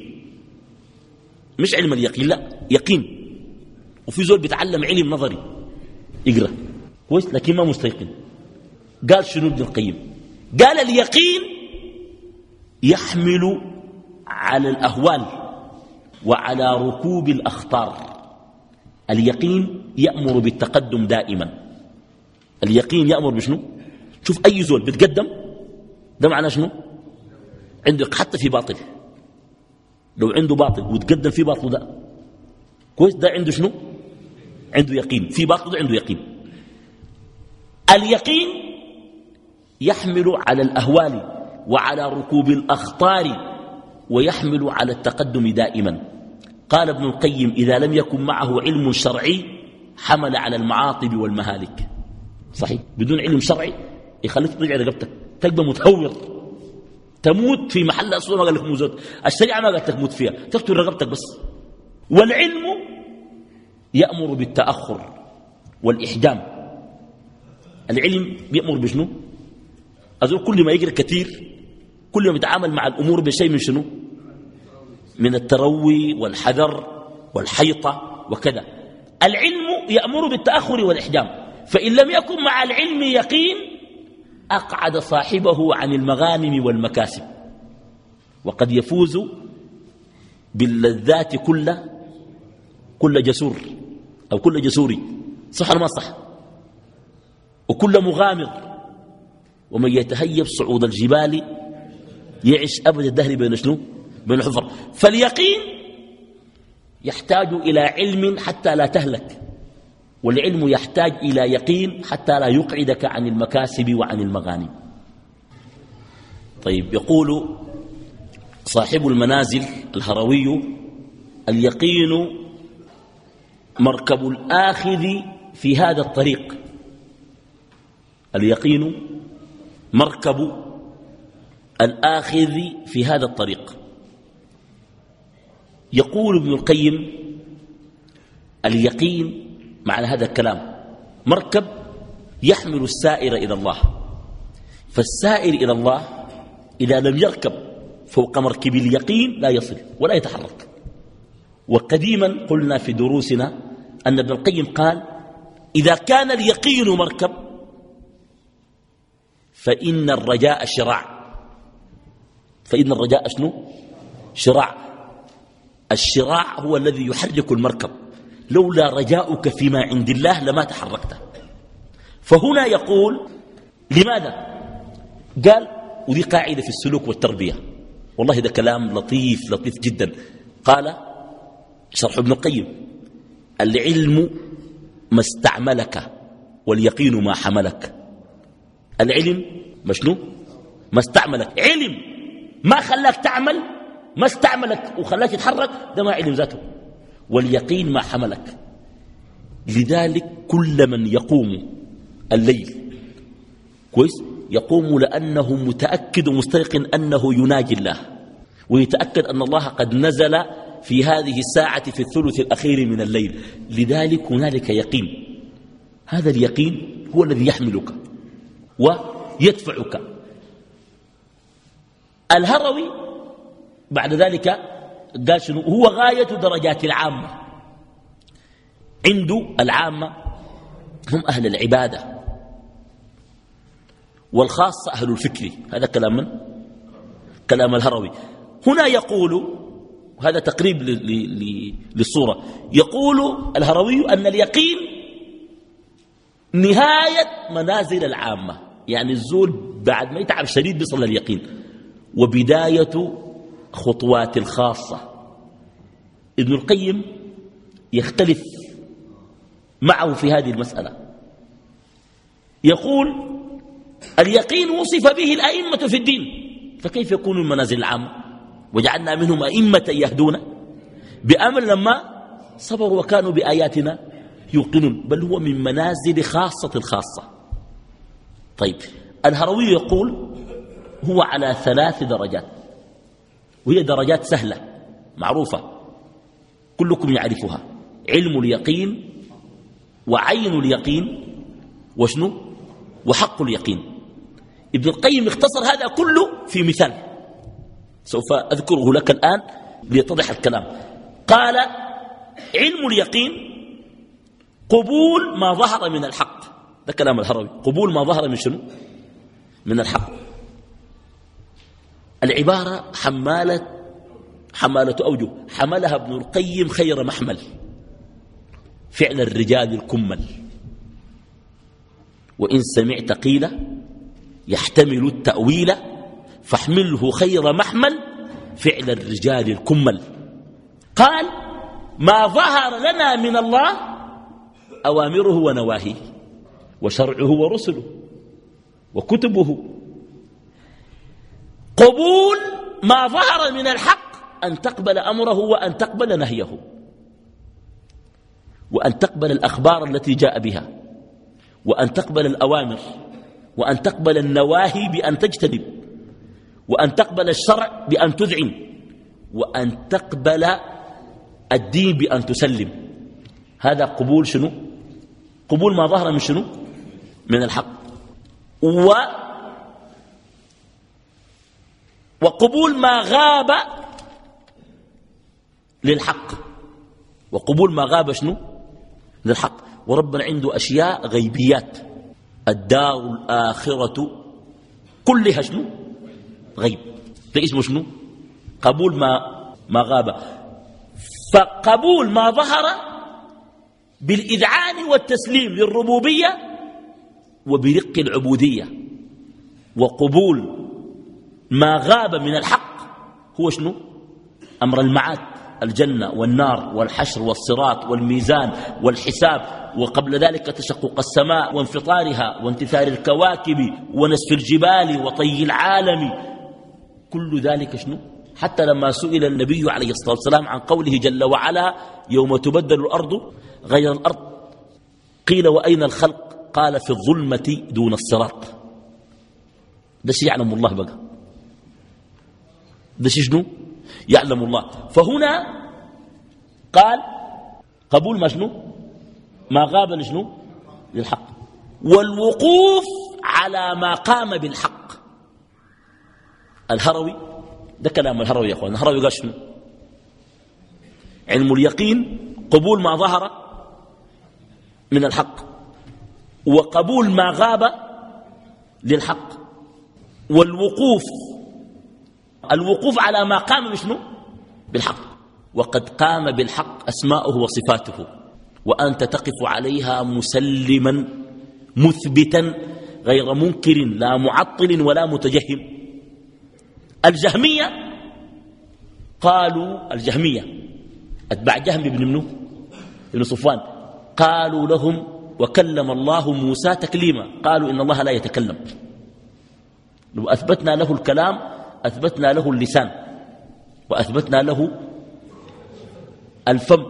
مش علم اليقين لا يقين. وفي زول بيتعلم علم نظري يقرأ. كويس؟ لكن ما مستيقن. قال شنو ابن القيم؟ قال اليقين يحمل على الأهوال وعلى ركوب الأخطار. اليقين يأمر بالتقدم دائما. اليقين يأمر بشنو؟ شوف أي زول بتقدم ده معناه شنو؟ عنده حتى في باطل. لو عنده باطل وتقدم في باطل ده. كويس؟ ده عنده شنو؟ عنده يقين في باطل ده عنده يقين. اليقين يحمل على الأهوال وعلى ركوب الأخطار ويحمل على التقدم دائما. قال ابن القيم إذا لم يكن معه علم شرعي حمل على المعاطب والمهالك. صحيح؟ بدون علم شرعي؟ يخليك ترجع رقبتك. تلقى متهور تموت في محل أصلا ما قال لك موزوت الشريعة ما قالت لك موت فيها. تقتل رقبتك بس. والعلم يأمر بالتأخر والإحجام. العلم يأمر بشنو؟ أقول كل ما يقرأ كثير كل ما يتعامل مع الأمور بشيء من شنو؟ من التروي والحذر والحيطة وكذا. العلم يأمر بالتأخر والإحجام. فإن لم يكن مع العلم يقين أقعد صاحبه عن المغانم والمكاسب. وقد يفوز باللذات كل كل جسور. أو كل جسوري صح ولا ما صح؟ وكل مغامر ومن يتهيب صعود الجبال يعيش أبد الدهر بين شنو؟ بين الحفر فاليقين يحتاج إلى علم حتى لا تهلك والعلم يحتاج إلى يقين حتى لا يقعدك عن المكاسب وعن المغانم. طيب يقول صاحب المنازل الهروي اليقين مركب الآخذ في هذا الطريق. اليقين مركب الآخذ في هذا الطريق. يقول ابن القيم اليقين معنى هذا الكلام مركب يحمل السائر إلى الله. فالسائر إلى الله إذا لم يركب فوق مركب اليقين لا يصل ولا يتحرك. وقديما قلنا في دروسنا أن ابن القيم قال إذا كان اليقين مركب فإن الرجاء شراع. فإن الرجاء شنو? شراع. الشراع هو الذي يحرك المركب. لولا رجاؤك فيما عند الله لما تحركت. فهنا يقول لماذا؟ قال ودي قاعدة في السلوك والتربية. والله ده كلام لطيف لطيف جدا. قال شرح ابن القيم العلم ما استعملك واليقين ما حملك. العلم مشنو ما استعملك. علم ما خلاك تعمل ما استعملك وخلاك تتحرك ده ما علم ذاته. واليقين ما حملك. لذلك كل من يقوم الليل كويس؟ يقوم لأنه متأكد ومستيقن أنه يناجي الله ويتأكد أن الله قد نزل في هذه الساعة في الثلث الأخير من الليل. لذلك هنالك يقين. هذا اليقين هو الذي يحملك ويدفعك. الهروي بعد ذلك قال شنو؟ هو غاية درجات العامة. عنده العامة هم أهل العبادة والخاصة أهل الفكر. هذا كلام من؟ كلام الهروي. هنا يقول وهذا تقريب للصورة. يقول الهروي أن اليقين نهاية منازل العامة. يعني الزول بعد ما يتعب شديد بيصل لليقين وبداية خطوات الخاصة. ابن القيم يختلف معه في هذه المسألة. يقول اليقين وصف به الأئمة في الدين. فكيف يكون المنازل العامة؟ وجعلنا منهم أئمة يهدون بأمر لما صبروا وكانوا بآياتنا يوقنون بل هو من منازل خاصة الخاصة طيب الهروي يقول هو على ثلاث درجات وهي درجات سهلة معروفة كلكم يعرفها علم اليقين وعين اليقين وشنو؟ وحق اليقين. ابن القيم اختصر هذا كله في مثال. سوف أذكره لك الآن ليتضح الكلام. قال علم اليقين قبول ما ظهر من الحق. ده كلام الهروي. قبول ما ظهر من شنو؟ من الحق. العبارة حمالة حمالة أوجه. حملها ابن القيم خير محمل. فعل الرجال الكمل. وإن سمعت قيل يحتمل التأويل فاحمله خير محمل فعل الرجال الكمل. قال ما ظهر لنا من الله أوامره ونواهيه وشرعه ورسله وكتبه. قبول ما ظهر من الحق أن تقبل أمره وأن تقبل نهيه وأن تقبل الأخبار التي جاء بها وأن تقبل الأوامر وأن تقبل النواهي بأن تجتنب. وأن تقبل الشرع بأن تذعن وأن تقبل الدين بأن تسلم. هذا قبول شنو؟ قبول ما ظهر من شنو؟ من الحق. و وقبول ما غاب للحق. وقبول ما غاب شنو؟ للحق. وربنا عنده أشياء غيبيات. الدار الآخرة كلها شنو؟ غيب. ده اسمه شنو؟ قبول ما ما غاب. فقبول ما ظهر بالإذعان والتسليم للربوبية وبرق العبودية. وقبول ما غاب من الحق هو شنو؟ أمر المعاد الجنة والنار والحشر والصراط والميزان والحساب. وقبل ذلك تشقق السماء وانفطارها وانتثار الكواكب ونسف الجبال وطي العالم. كل ذلك شنو؟ حتى لما سئل النبي عليه الصلاة والسلام عن قوله جل وعلا يوم تبدل الأرض غير الأرض قيل وأين الخلق؟ قال في الظلمة دون الصراط. ده شيء يعلم الله بقى. ده شيء شنو؟ يعلم الله. فهنا قال قبول ما شنو؟ ما غاب لشنو؟ للحق. والوقوف على ما قام بالحق. الهروي ده كلام الهروي يا إخوان. الهروي قال شنو؟ علم اليقين قبول ما ظهر من الحق وقبول ما غاب للحق والوقوف الوقوف على ما قام بشنو؟ بالحق. وقد قام بالحق أسماؤه وصفاته وأنت تقف عليها مسلما مثبتا غير منكر لا معطل ولا متجهم. الجهمية؟ قالوا الجهمية. أتباع جهم بن منو؟ بن صفوان. قالوا لهم وكلم الله موسى تكليما. قالوا إن الله لا يتكلم. لو أثبتنا له الكلام أثبتنا له اللسان وأثبتنا له الفم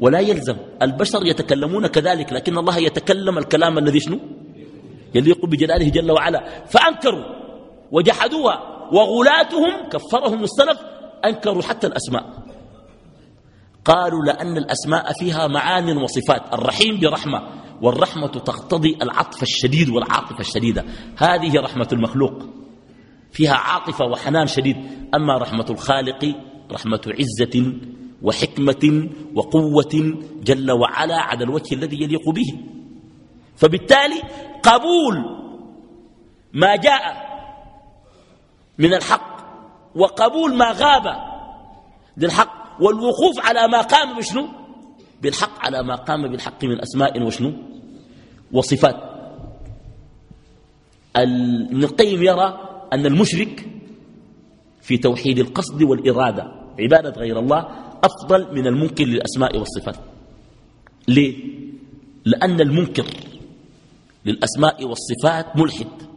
ولا يلزم. البشر يتكلمون كذلك لكن الله يتكلم الكلام الذي شنو؟ يليق بجلاله جل وعلا. فأنكروا وجحدوها. وغلاتهم كفرهم السلف أنكروا حتى الأسماء. قالوا لأن الأسماء فيها معان وصفات الرحيم برحمة والرحمة تقتضي العطف الشديد والعاطفة الشديدة. هذه رحمة المخلوق. فيها عاطفة وحنان شديد. أما رحمة الخالق رحمة عزة وحكمة وقوة جل وعلا على الوجه الذي يليق به. فبالتالي قبول ما جاء من الحق. وقبول ما غاب للحق والوقوف على ما قام بشنو؟ بالحق. على ما قام بالحق من أسماء وشنو؟ وصفات. ابن القيم يرى أن المشرك في توحيد القصد والإرادة. عبادة غير الله أفضل من المنكر للأسماء والصفات. ليه؟ لأن المنكر للأسماء والصفات ملحد.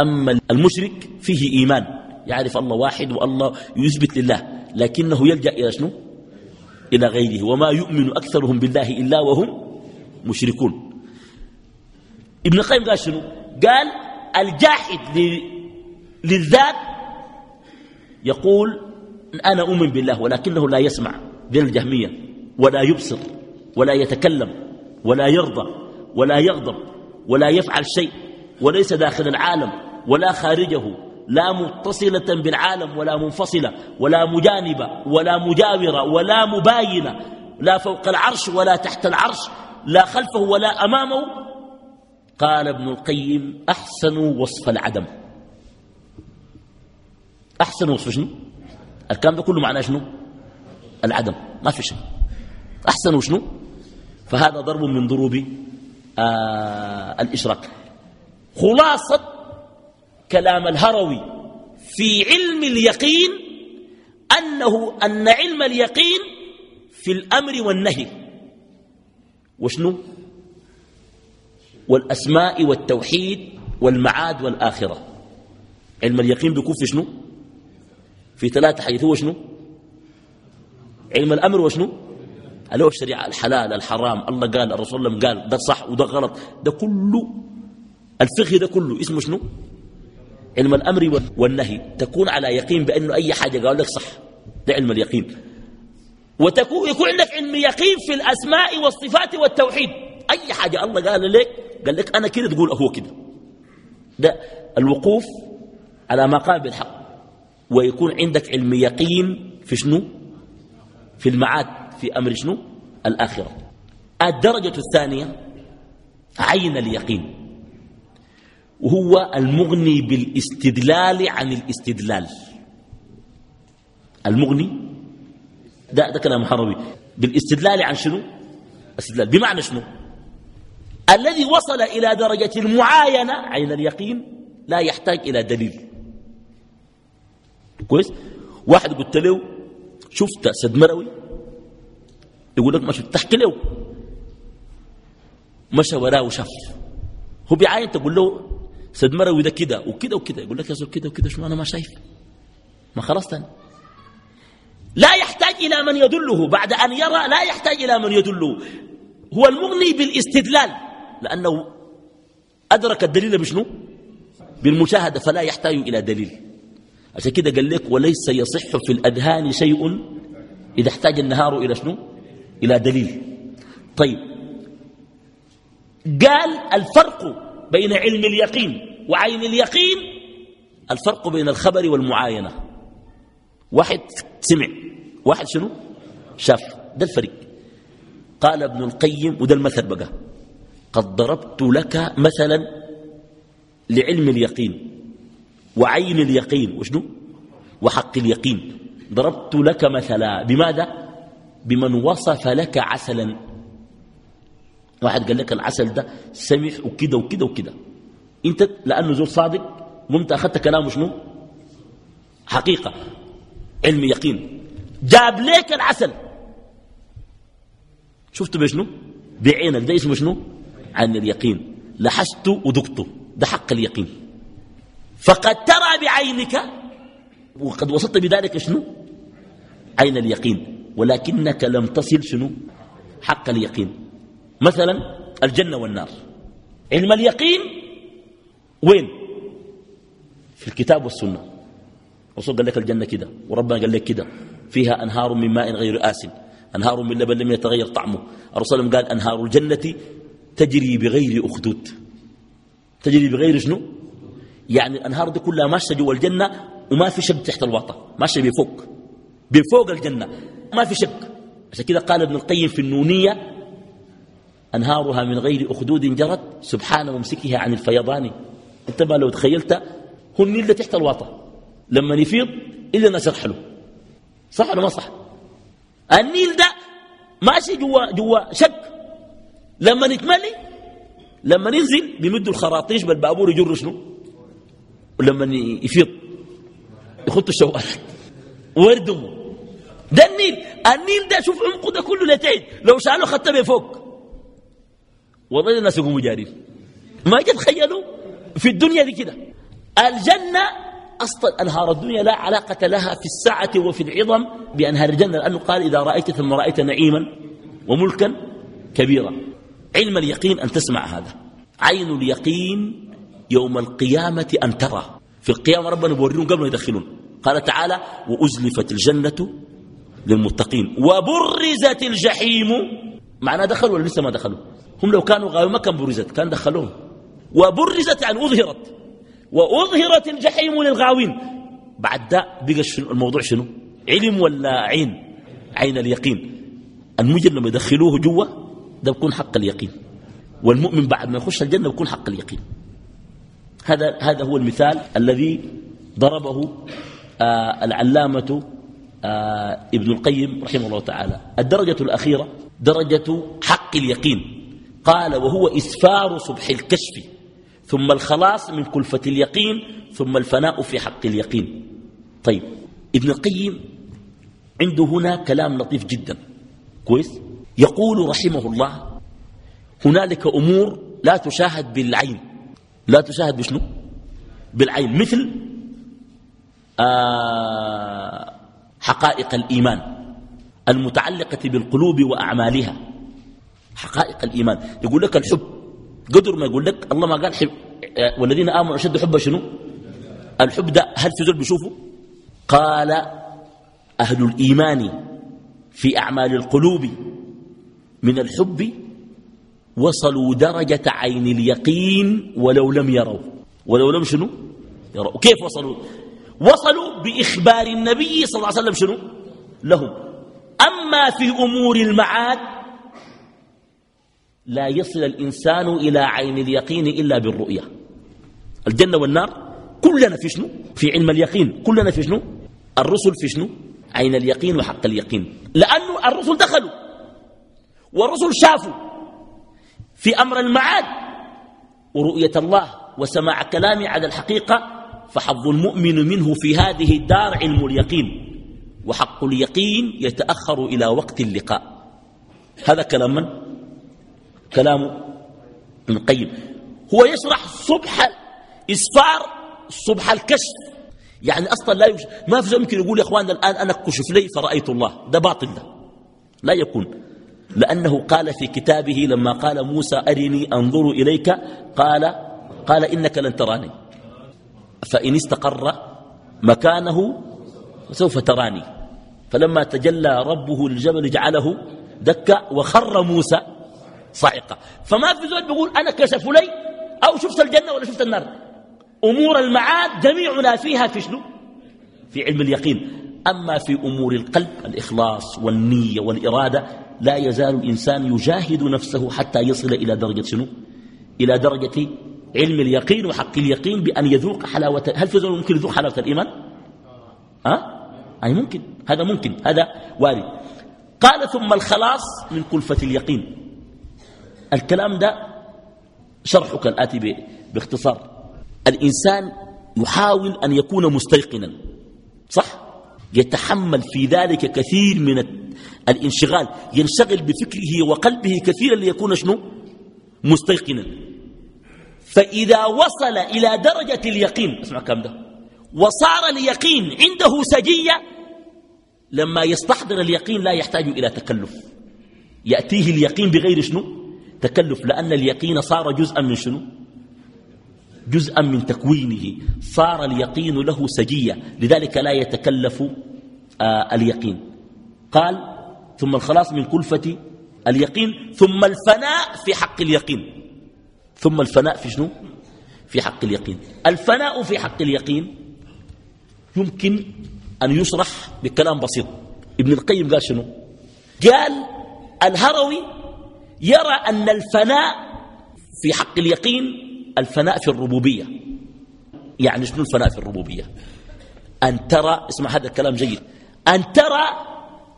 أما المشرك فيه إيمان يعرف الله واحد والله يثبت لله لكنه يلجأ إلى شنو؟ إلى غيره وما يؤمن أكثرهم بالله إلا وهم مشركون. ابن القيم قال شنو؟ قال الجاحد للذات يقول أنا أؤمن بالله ولكنه لا يسمع ذي الجهمية ولا يبصر ولا يتكلم ولا يرضى ولا يغضب ولا يفعل شيء وليس داخل العالم. ولا خارجه لا متصلة بالعالم ولا منفصلة ولا مجانبة ولا مجاورة ولا مباينة لا فوق العرش ولا تحت العرش لا خلفه ولا أمامه. قال ابن القيم أحسن وصف العدم. أحسن وصف شنو؟ الكلام ده كله معناه شنو؟ العدم ما في شيء أحسن وشنو فهذا ضرب من ضروب آه الإشراك. خلاصة كلام الهروي في علم اليقين أنه أن علم اليقين في الأمر والنهي. وشنو؟ والأسماء والتوحيد والمعاد والآخرة. علم اليقين بيكون في شنو؟ في ثلاثة حيث هو شنو؟ علم الأمر وشنو؟ اللي هو الشريعة الحلال الحرام؟ الله قال الرسول قال ده صح وده غلط. ده كله الفقه ده كله اسمه شنو؟ علم الأمر والنهي. تكون على يقين بأنه أي حاجة قال لك صح. ده علم اليقين. وتكون يكون عندك علم يقين في الأسماء والصفات والتوحيد. أي حاجة الله قال لك قال لك أنا كده تقول هو كده. ده الوقوف على ما قام بالحق. ويكون عندك علم يقين في شنو؟ في المعاد في أمر شنو؟ الآخرة. الدرجة الثانية عين اليقين. وهو المغني بالاستدلال عن الاستدلال. المغني؟ ده, ده كلام حربي. بالاستدلال عن شنو؟ استدلال. بمعنى شنو؟ الذي وصل إلى درجة المعاينة عين اليقين لا يحتاج إلى دليل. كويس؟ واحد قلت له شفت سد مروي؟ يقول لك ما شفت تحكي له. مشى وراه وشاف. هو بيعاين تقول له سد مروي ده كده وكده وكده. يقول لك يا زول كده وكده شنو؟ أنا ما شايف. ما خلاص تاني. لا يحتاج إلى من يدله. بعد أن يرى لا يحتاج إلى من يدله. هو المغني بالاستدلال. لأنه أدرك الدليل بشنو؟ بالمشاهدة فلا يحتاج إلى دليل. عشان كده قال لك وليس يصح في الأذهان شيء إذا احتاج النهار إلى شنو؟ إلى دليل. طيب. قال الفرق بين علم اليقين وعين اليقين الفرق بين الخبر والمعاينة. واحد سمع واحد شنو؟ شاف. ده الفرق قال ابن القيم وده المثل بقى. قد ضربت لك مثلا لعلم اليقين وعين اليقين. وشنو؟ وحق اليقين. ضربت لك مثلا. بماذا؟ بمن وصف لك عسلا. واحد قال لك العسل ده سمح وكده وكده وكده. انت لأنه زول صادق ممتى اخذت كلامه شنو؟ حقيقة. علم يقين. جاب لك العسل. شفته بشنو بعينك. ده اسمه شنو؟ عن اليقين. لحست وذقته ده حق اليقين. فقد ترى بعينك وقد وصلت بذلك شنو؟ عين اليقين. ولكنك لم تصل شنو؟ حق اليقين. مثلا الجنة والنار. علم اليقين وين؟ في الكتاب والسنة. الرسول قال لك الجنة كده وربنا قال لك كده. فيها أنهار من ماء غير آسن أنهار من لبن لم يتغير طعمه. الرسول قال أنهار الجنة تجري بغير أخدود. تجري بغير شنو؟ يعني الأنهار دي كلها ماشية جوا الجنة وما في شق تحت الواطة ماشية بفوق. بفوق الجنة ما في شق. عشان كده قال ابن القيم في النونية أنهارها من غير أخدود جرت سبحان ممسكها عن الفيضان. انت ما لو تخيلت هو النيل ده تحت الواطة لما يفيض إلا الناس يرحلوا. صح ولا ما صح؟ النيل ده ماشي جوا جوا شق. لما نتملي لما ننزل بيمدوا الخراطيش بالبابور يجروا شنو؟ ولما يفيض يخطوا الشوارع. ويردموا. ده النيل. النيل ده شوف عمقه ده كله لتين. لو شالوا خطه بفوق. والله الناس يقوموا جارين. ما تتخيلوا في الدنيا دي كده. الجنة أصلا أنهار الدنيا لا علاقة لها في السعة وفي العظم بأنهار الجنة. لأنه قال إذا رأيت ثم رأيت نعيما وملكا كبيرا. علم اليقين أن تسمع هذا. عين اليقين يوم القيامة أن ترى. في القيامة ربنا بوريهم قبل يدخلون. قال تعالى وأزلفت الجنة للمتقين. وبرزت الجحيم. معناه دخلوا ولا لسه ما دخلوا؟ هم لو كانوا غاوي ما كان برزت كان دخلوهم. وبرزت يعني أظهرت. وأظهرت الجحيم للغاوين. بعد ده بقى الموضوع شنو؟ علم ولا عين؟ عين اليقين. المجرم لما يدخلوه جوا ده بيكون حق اليقين. والمؤمن بعد ما يخش الجنة بيكون حق اليقين. هذا هذا هو المثال الذي ضربه آه العلامة آه ابن القيم رحمه الله تعالى. الدرجة الأخيرة درجة حق اليقين. قال وهو إسفار صبح الكشف. ثم الخلاص من كلفة اليقين ثم الفناء في حق اليقين. طيب ابن القيم عنده هنا كلام لطيف جدا. كويس؟ يقول رحمه الله هنالك أمور لا تشاهد بالعين. لا تشاهد بشنو؟ بالعين. مثل آه حقائق الإيمان المتعلقة بالقلوب وأعمالها. حقائق الإيمان. يقول لك الحب. قدر ما يقول لك الله ما قال حب آه، والذين آمنوا أشد حبا شنو؟ الحب ده هل في زول بيشوفه؟ قال أهل الإيمان في أعمال القلوب من الحب وصلوا درجة عين اليقين ولو لم يروا. ولو لم شنو؟ يروا. كيف وصلوا؟ وصلوا بإخبار النبي صلى الله عليه وسلم شنو؟ لهم. أما في أمور المعاد لا يصل الإنسان إلى عين اليقين إلا بالرؤية. الجنة والنار كلنا في شنو؟ في علم اليقين. كلنا في شنو؟ الرسل في شنو؟ عين اليقين وحق اليقين. لأنه الرسل دخلوا والرسل شافوا في أمر المعاد. ورؤية الله وسماع كلامه على الحقيقة فحظ المؤمن منه في هذه الدار علم اليقين. وحق اليقين يتأخر إلى وقت اللقاء. هذا كلام من؟ كلام ابن القيم. هو يشرح صبح إسفار صبح الكشف. يعني أصلا لا يش... ما في يمكن يقول يا إخواننا الآن أنا كشف لي فرأيت الله. ده باطل ده. لا يكون. لأنه قال في كتابه لما قال موسى أرني أنظر إليك قال قال إنك لن تراني. فإن استقر مكانه سوف تراني. فلما تجلى ربه للجبل جعله دكا وخر موسى. صاعقة. فما في زول بيقول أنا كشف لي أو شفت الجنة ولا شفت النار. أمور المعاد جميعنا فيها في شنو؟ في علم اليقين. أما في أمور القلب الإخلاص والنية والإرادة لا يزال الإنسان يجاهد نفسه حتى يصل إلى درجة شنو؟ إلى درجة علم اليقين وحق اليقين بأن يذوق حلاوة. هل في ممكن يذوق حلاوة الإيمان؟ أه؟ أي ممكن. هذا ممكن. هذا وارد. قال ثم الخلاص من كلفة اليقين. الكلام ده شرحه كالآتي باختصار. الإنسان يحاول أن يكون مستيقنا صح؟ يتحمل في ذلك كثير من الانشغال ينشغل بفكره وقلبه كثيرا ليكون شنو؟ مستيقنا. فإذا وصل إلى درجة اليقين اسمع كم ده وصار اليقين عنده سجية لما يستحضر اليقين لا يحتاج إلى تكلف. يأتيه اليقين بغير شنو؟ تكلف لأن اليقين صار جزءا من شنو؟ جزءا من تكوينه. صار اليقين له سجية لذلك لا يتكلف آه اليقين. قال ثم الخلاص من كلفة اليقين ثم الفناء في حق اليقين. ثم الفناء في شنو؟ في حق اليقين. الفناء في حق اليقين يمكن أن يشرح بكلام بسيط. ابن القيم قال شنو؟ قال الهروي يرى أن الفناء في حق اليقين الفناء في الربوبية. يعني شنو الفناء في الربوبية؟ أن ترى اسمع هذا الكلام جيد أن ترى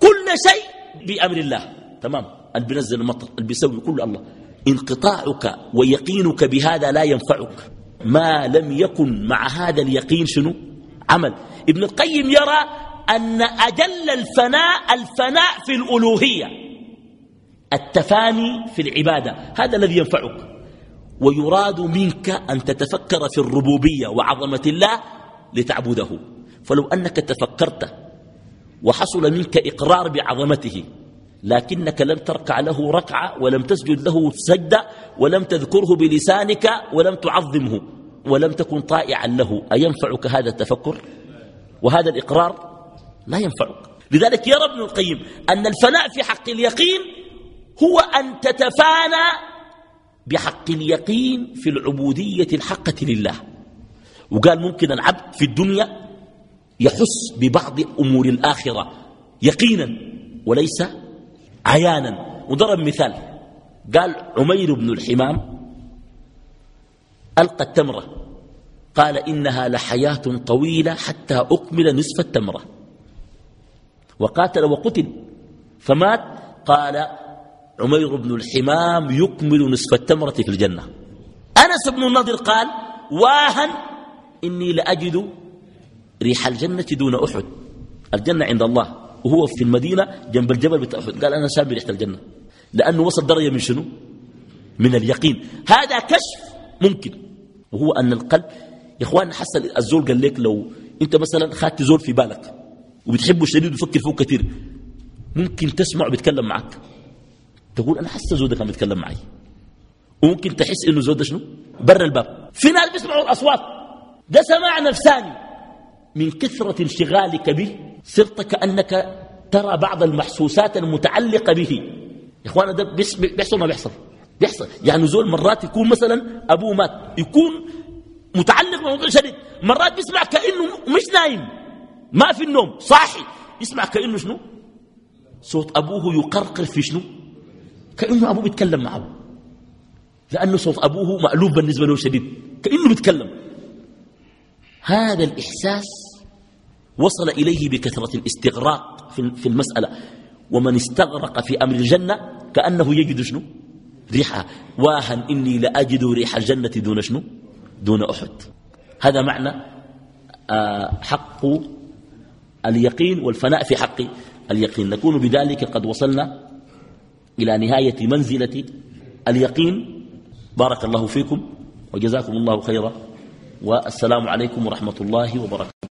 كل شيء بأمر الله. تمام؟ اللي بينزل المطر اللي بيسوي كل الله. انقطاعك ويقينك بهذا لا ينفعك. ما لم يكن مع هذا اليقين شنو؟ عمل. ابن القيم يرى أن أجل الفناء الفناء في الألوهية. التفاني في العبادة. هذا الذي ينفعك. ويراد منك أن تتفكر في الربوبية وعظمة الله لتعبده. فلو أنك تفكرت وحصل منك إقرار بعظمته لكنك لم تركع له ركعة ولم تسجد له سجدة ولم تذكره بلسانك ولم تعظمه ولم تكن طائعا له. أينفعك هذا التفكر؟ وهذا الإقرار لا ينفعك. لذلك يرى ابن القيم أن الفناء في حق اليقين هو أن تتفانى بحق اليقين في العبودية الحقة لله. وقال ممكن العبد في الدنيا يحس ببعض أمور الآخرة يقينا وليس عيانا. وضرب مثال قال عمير بن الحمام ألقى التمرة قال إنها لحياة طويلة حتى أكمل نصف التمرة. وقاتل وقتل فمات قال عمير بن الحمام يكمل نصف التمرة في الجنة. أنس بن النضر قال واهن إني لأجد ريح الجنة دون أحد. الجنة عند الله وهو في المدينة جنب الجبل بتاع أحد. قال أنا سامي ريحة الجنة. لأنه وصل درجة من شنو؟ من اليقين. هذا كشف ممكن. وهو أن القلب يا إخوان حس الزول قال لك لو أنت مثلا خدت زول في بالك وبتحبه شديد وتفكر فيه كثير ممكن تسمع بيتكلم معك. تقول أنا حاسس زول ده كان بيتكلم معي. وممكن تحس إنه زول ده شنو؟ برا الباب. في ناس بيسمعوا الأصوات. ده سماع نفساني. من كثرة انشغالك به صرت كأنك ترى بعض المحسوسات المتعلقة به. يا اخوانا ده بيحصل ما بيحصل؟ بيحصل. يعني زول مرات يكون مثلا أبوه مات يكون متعلق بموضوع شديد. مرات بيسمع كأنه مش نايم ما في النوم صاحي. يسمع كأنه شنو؟ صوت أبوه يقرقر في شنو؟ كأنه أبوه بيتكلم معه. لأنه صوت أبوه مألوف بالنسبة له شديد. كأنه بيتكلم. هذا الإحساس وصل إليه بكثرة الاستغراق في المسألة. ومن استغرق في أمر الجنة كأنه يجد شنو؟ ريحها واهن إني لأجد ريح الجنة دون شنو؟ دون أحد. هذا معنى آه، حق اليقين والفناء في حق اليقين. نكون بذلك قد وصلنا إلى نهاية منزلة اليقين. بارك الله فيكم وجزاكم الله خيرا. والسلام عليكم ورحمة الله وبركاته.